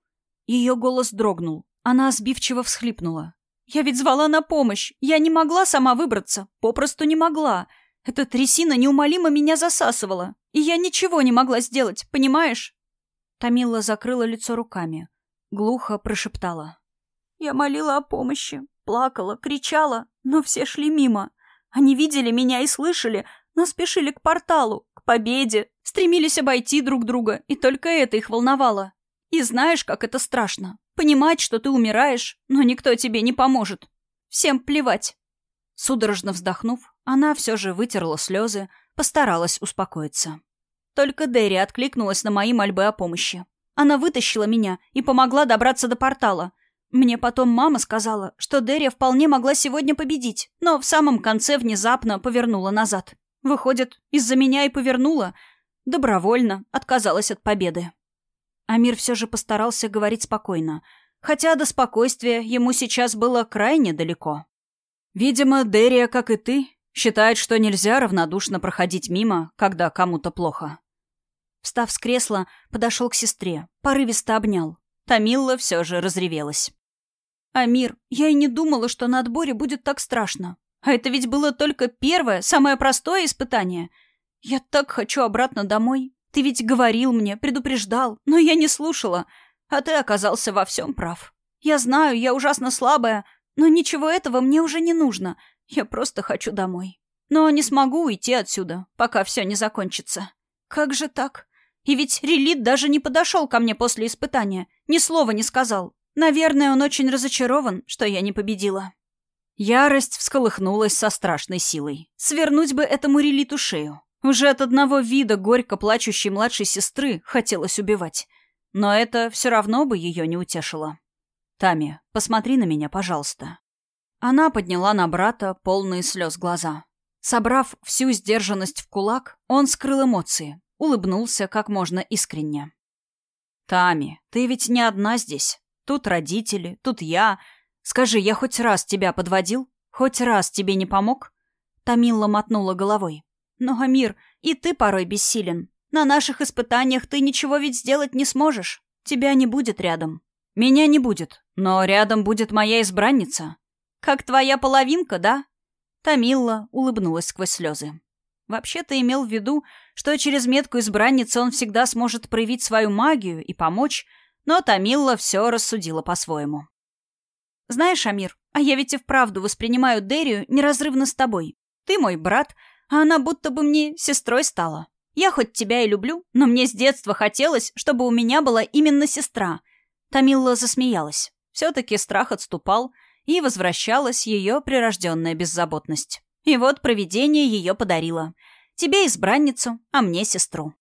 Ее голос дрогнул. Она сбивчиво всхлипнула. «Я ведь звала на помощь. Я не могла сама выбраться. Попросту не могла. Эта трясина неумолимо меня засасывала, и я ничего не могла сделать, понимаешь?» Тамила закрыла лицо руками. Глухо прошептала. «Я молила о помощи, плакала, кричала, но все шли мимо. Они видели меня и слышали, но спешили к порталу, к победе, стремились обойти друг друга, и только это их волновало. И знаешь, как это страшно. Понимать, что ты умираешь, но никто тебе не поможет. Всем плевать. Судорожно вздохнув, она все же вытерла слезы, постаралась успокоиться. Только Дерри откликнулась на мои мольбы о помощи. Она вытащила меня и помогла добраться до портала. Мне потом мама сказала, что Дерри вполне могла сегодня победить, но в самом конце внезапно повернула назад. Выходит, из-за меня и повернула. Добровольно отказалась от победы. Амир все же постарался говорить спокойно, хотя до спокойствия ему сейчас было крайне далеко. «Видимо, Дерия, как и ты, считает, что нельзя равнодушно проходить мимо, когда кому-то плохо». Встав с кресла, подошел к сестре, порывисто обнял. Тамилла все же разревелась. «Амир, я и не думала, что на отборе будет так страшно. А это ведь было только первое, самое простое испытание. Я так хочу обратно домой. Ты ведь говорил мне, предупреждал, но я не слушала, а ты оказался во всем прав. Я знаю, я ужасно слабая, но ничего этого мне уже не нужно. Я просто хочу домой. Но не смогу уйти отсюда, пока все не закончится. Как же так? И ведь Релит даже не подошел ко мне после испытания, ни слова не сказал. Наверное, он очень разочарован, что я не победила. Ярость всколыхнулась со страшной силой. Свернуть бы этому Релиту шею. Уже от одного вида горько плачущей младшей сестры хотелось убивать. Но это все равно бы ее не утешило. «Тами, посмотри на меня, пожалуйста». Она подняла на брата полные слез глаза. Собрав всю сдержанность в кулак, он скрыл эмоции, улыбнулся как можно искренне. «Тами, ты ведь не одна здесь. Тут родители, тут я. Скажи, я хоть раз тебя подводил? Хоть раз тебе не помог?» Тамилла мотнула головой. Но, Амир, и ты порой бессилен. На наших испытаниях ты ничего ведь сделать не сможешь. Тебя не будет рядом. Меня не будет, но рядом будет моя избранница. Как твоя половинка, да? Тамилла улыбнулась сквозь слезы. Вообще-то имел в виду, что через метку избранницы он всегда сможет проявить свою магию и помочь, но Тамилла все рассудила по-своему. «Знаешь, Амир, а я ведь и вправду воспринимаю Дерию неразрывно с тобой. Ты мой брат, а она будто бы мне сестрой стала. Я хоть тебя и люблю, но мне с детства хотелось, чтобы у меня была именно сестра. Тамилла засмеялась. Все-таки страх отступал, и возвращалась ее прирожденная беззаботность. И вот провидение ее подарило. Тебе избранницу, а мне сестру.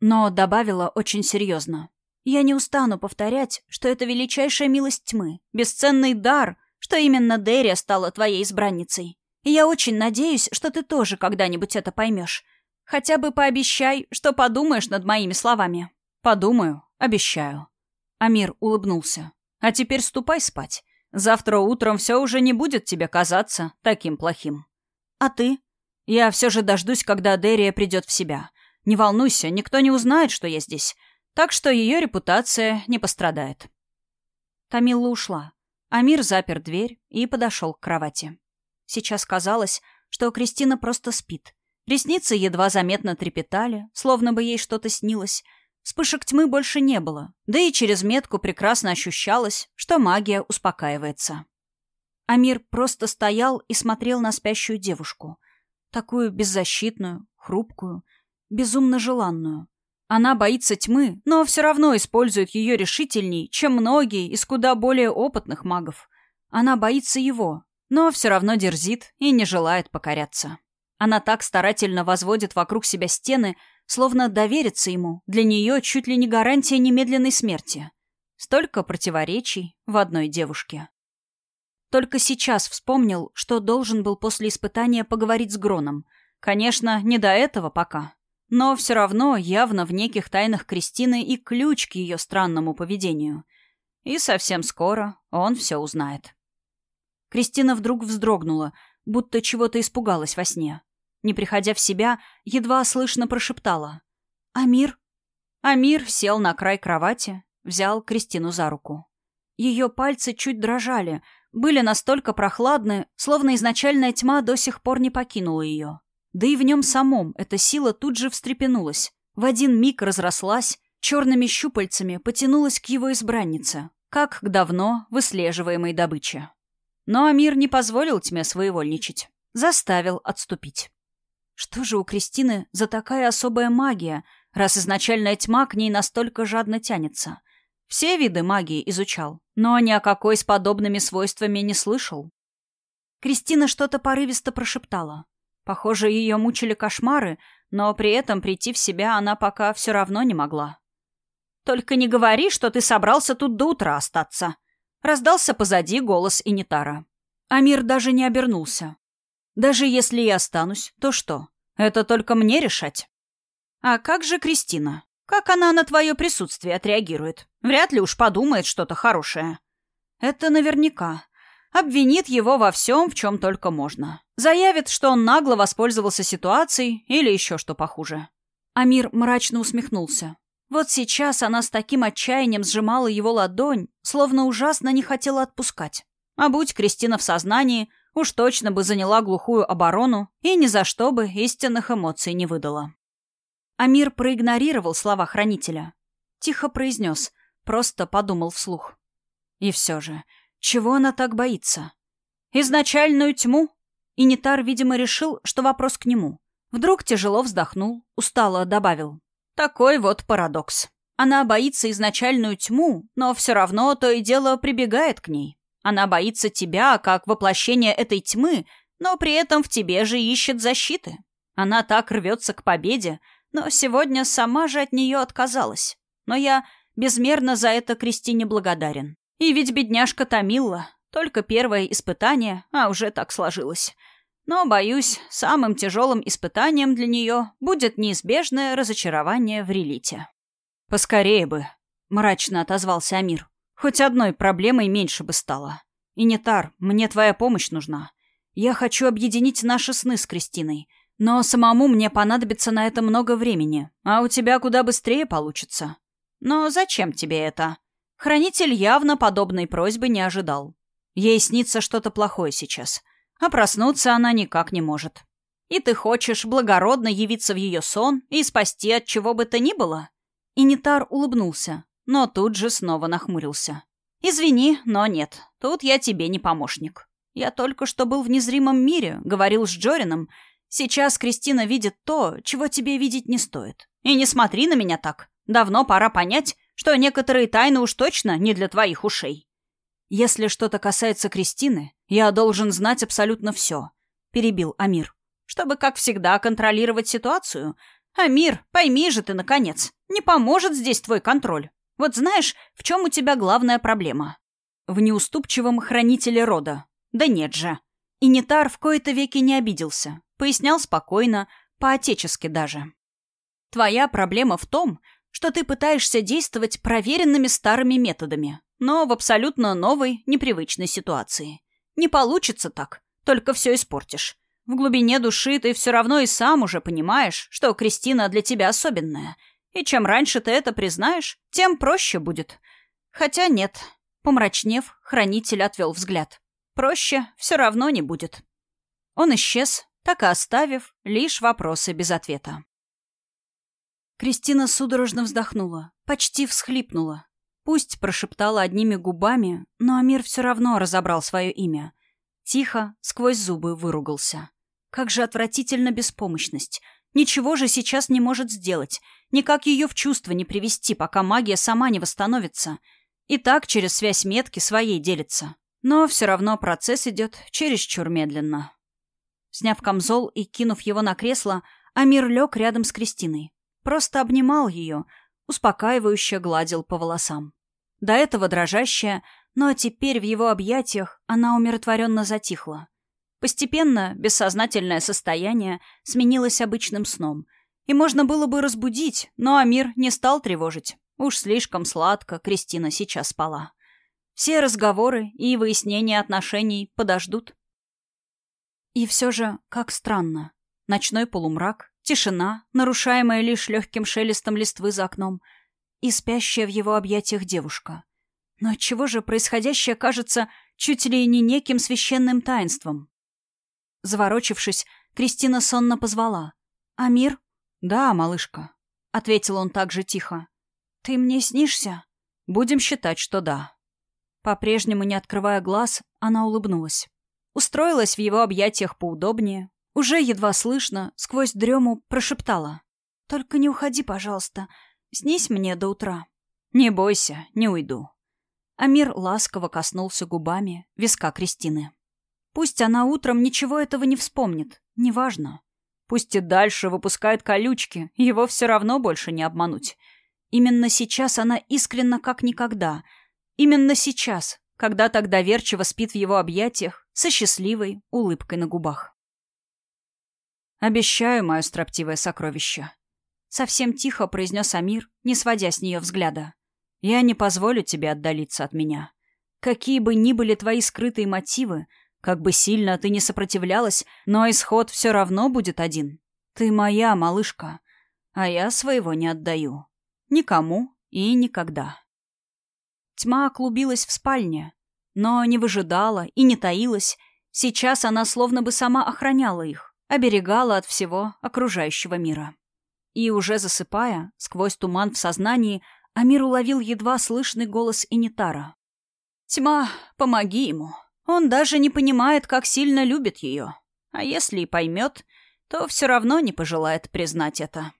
Но добавила очень серьезно. Я не устану повторять, что это величайшая милость тьмы, бесценный дар, что именно Дерия стала твоей избранницей. И я очень надеюсь, что ты тоже когда-нибудь это поймешь. Хотя бы пообещай, что подумаешь над моими словами. Подумаю, обещаю. Амир улыбнулся. А теперь ступай спать. Завтра утром все уже не будет тебе казаться таким плохим. А ты? Я все же дождусь, когда Дерия придет в себя. Не волнуйся, никто не узнает, что я здесь. Так что ее репутация не пострадает. Тамилла ушла. Амир запер дверь и подошел к кровати. Сейчас казалось, что Кристина просто спит. Ресницы едва заметно трепетали, словно бы ей что-то снилось. Вспышек тьмы больше не было, да и через метку прекрасно ощущалось, что магия успокаивается. Амир просто стоял и смотрел на спящую девушку. Такую беззащитную, хрупкую, безумно желанную. Она боится тьмы, но все равно использует ее решительней, чем многие из куда более опытных магов. Она боится его, но все равно дерзит и не желает покоряться. Она так старательно возводит вокруг себя стены, словно довериться ему, для нее чуть ли не гарантия немедленной смерти. Столько противоречий в одной девушке. Только сейчас вспомнил, что должен был после испытания поговорить с Гроном. Конечно, не до этого пока. Но все равно явно в неких тайнах Кристины и ключ к ее странному поведению. И совсем скоро он все узнает. Кристина вдруг вздрогнула, будто чего-то испугалась во сне. Не приходя в себя, едва слышно прошептала. «Амир?» Амир сел на край кровати, взял Кристину за руку. Ее пальцы чуть дрожали, были настолько прохладны, словно изначальная тьма до сих пор не покинула ее. Да и в нем самом эта сила тут же встрепенулась. В один миг разрослась, черными щупальцами потянулась к его избраннице, как к давно выслеживаемой добыче. Но Амир не позволил тьме своевольничать. Заставил отступить. Что же у Кристины за такая особая магия, раз изначальная тьма к ней настолько жадно тянется? Все виды магии изучал, но ни о какой с подобными свойствами не слышал. Кристина что-то порывисто прошептала. Похоже, ее мучили кошмары, но при этом прийти в себя она пока все равно не могла. «Только не говори, что ты собрался тут до утра остаться», — раздался позади голос Инитара. Амир даже не обернулся. «Даже если я останусь, то что? Это только мне решать?» «А как же Кристина? Как она на твое присутствие отреагирует? Вряд ли уж подумает что-то хорошее». «Это наверняка обвинит его во всем, в чем только можно. Заявит, что он нагло воспользовался ситуацией или еще что похуже. Амир мрачно усмехнулся. Вот сейчас она с таким отчаянием сжимала его ладонь, словно ужасно не хотела отпускать. А будь Кристина в сознании, уж точно бы заняла глухую оборону и ни за что бы истинных эмоций не выдала. Амир проигнорировал слова хранителя. Тихо произнес, просто подумал вслух. И все же, чего она так боится? Изначальную тьму? И Нитар, видимо, решил, что вопрос к нему. Вдруг тяжело вздохнул, устало добавил. Такой вот парадокс. Она боится изначальную тьму, но все равно то и дело прибегает к ней. Она боится тебя, как воплощение этой тьмы, но при этом в тебе же ищет защиты. Она так рвется к победе, но сегодня сама же от нее отказалась. Но я безмерно за это Кристине благодарен. И ведь бедняжка томила. Только первое испытание, а уже так сложилось. Но, боюсь, самым тяжелым испытанием для нее будет неизбежное разочарование в релите. «Поскорее бы», — мрачно отозвался Амир. «Хоть одной проблемой меньше бы стало. Инитар, мне твоя помощь нужна. Я хочу объединить наши сны с Кристиной, но самому мне понадобится на это много времени, а у тебя куда быстрее получится. Но зачем тебе это?» Хранитель явно подобной просьбы не ожидал. Ей снится что-то плохое сейчас, а проснуться она никак не может. И ты хочешь благородно явиться в ее сон и спасти от чего бы то ни было? Инитар улыбнулся, но тут же снова нахмурился. «Извини, но нет, тут я тебе не помощник. Я только что был в незримом мире, говорил с Джорином. Сейчас Кристина видит то, чего тебе видеть не стоит. И не смотри на меня так. Давно пора понять, что некоторые тайны уж точно не для твоих ушей. Если что-то касается Кристины, я должен знать абсолютно все, перебил Амир, чтобы, как всегда, контролировать ситуацию. Амир, пойми же ты, наконец, не поможет здесь твой контроль. Вот знаешь, в чем у тебя главная проблема? В неуступчивом хранителе рода. Да нет же. И Нитар в кои-то веки не обиделся. Пояснял спокойно, по-отечески даже. Твоя проблема в том, что ты пытаешься действовать проверенными старыми методами, но в абсолютно новой, непривычной ситуации. Не получится так, только все испортишь. В глубине души ты все равно и сам уже понимаешь, что Кристина для тебя особенная. И чем раньше ты это признаешь, тем проще будет. Хотя нет. Помрачнев, хранитель отвел взгляд. Проще все равно не будет. Он исчез, так и оставив лишь вопросы без ответа. Кристина судорожно вздохнула, почти всхлипнула. Пусть прошептала одними губами, но Амир все равно разобрал свое имя. Тихо, сквозь зубы выругался. Как же отвратительно беспомощность. Ничего же сейчас не может сделать. Никак ее в чувство не привести, пока магия сама не восстановится. И так через связь метки своей делится. Но все равно процесс идет чересчур медленно. Сняв камзол и кинув его на кресло, Амир лег рядом с Кристиной. Просто обнимал ее, успокаивающе гладил по волосам. До этого дрожащая, но теперь в его объятиях она умиротворенно затихла. Постепенно бессознательное состояние сменилось обычным сном, и можно было бы разбудить, но Амир не стал тревожить. Уж слишком сладко Кристина сейчас спала. Все разговоры и выяснения отношений подождут. И все же, как странно. Ночной полумрак, Тишина, нарушаемая лишь легким шелестом листвы за окном, и спящая в его объятиях девушка. Но отчего же происходящее кажется чуть ли не неким священным таинством? Заворочившись, Кристина сонно позвала. «Амир?» «Да, малышка», — ответил он также тихо. «Ты мне снишься?» «Будем считать, что да». По-прежнему, не открывая глаз, она улыбнулась. Устроилась в его объятиях поудобнее, Уже едва слышно, сквозь дрему прошептала. «Только не уходи, пожалуйста. Снись мне до утра». «Не бойся, не уйду». Амир ласково коснулся губами виска Кристины. Пусть она утром ничего этого не вспомнит, неважно. Пусть и дальше выпускает колючки, его все равно больше не обмануть. Именно сейчас она искренна как никогда. Именно сейчас, когда так доверчиво спит в его объятиях со счастливой улыбкой на губах. «Обещаю, мое строптивое сокровище», — совсем тихо произнес Амир, не сводя с нее взгляда. Я не позволю тебе отдалиться от меня. Какие бы ни были твои скрытые мотивы, как бы сильно ты не сопротивлялась, но исход все равно будет один. Ты моя малышка, а я своего не отдаю. Никому и никогда. Тьма клубилась в спальне, но не выжидала и не таилась. Сейчас она словно бы сама охраняла их, оберегала от всего окружающего мира. И уже засыпая, сквозь туман в сознании, Амир уловил едва слышный голос Инитара. «Тьма, помоги ему. Он даже не понимает, как сильно любит ее. А если и поймет, то все равно не пожелает признать это.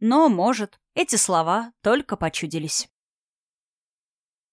Но, может, эти слова только почудились.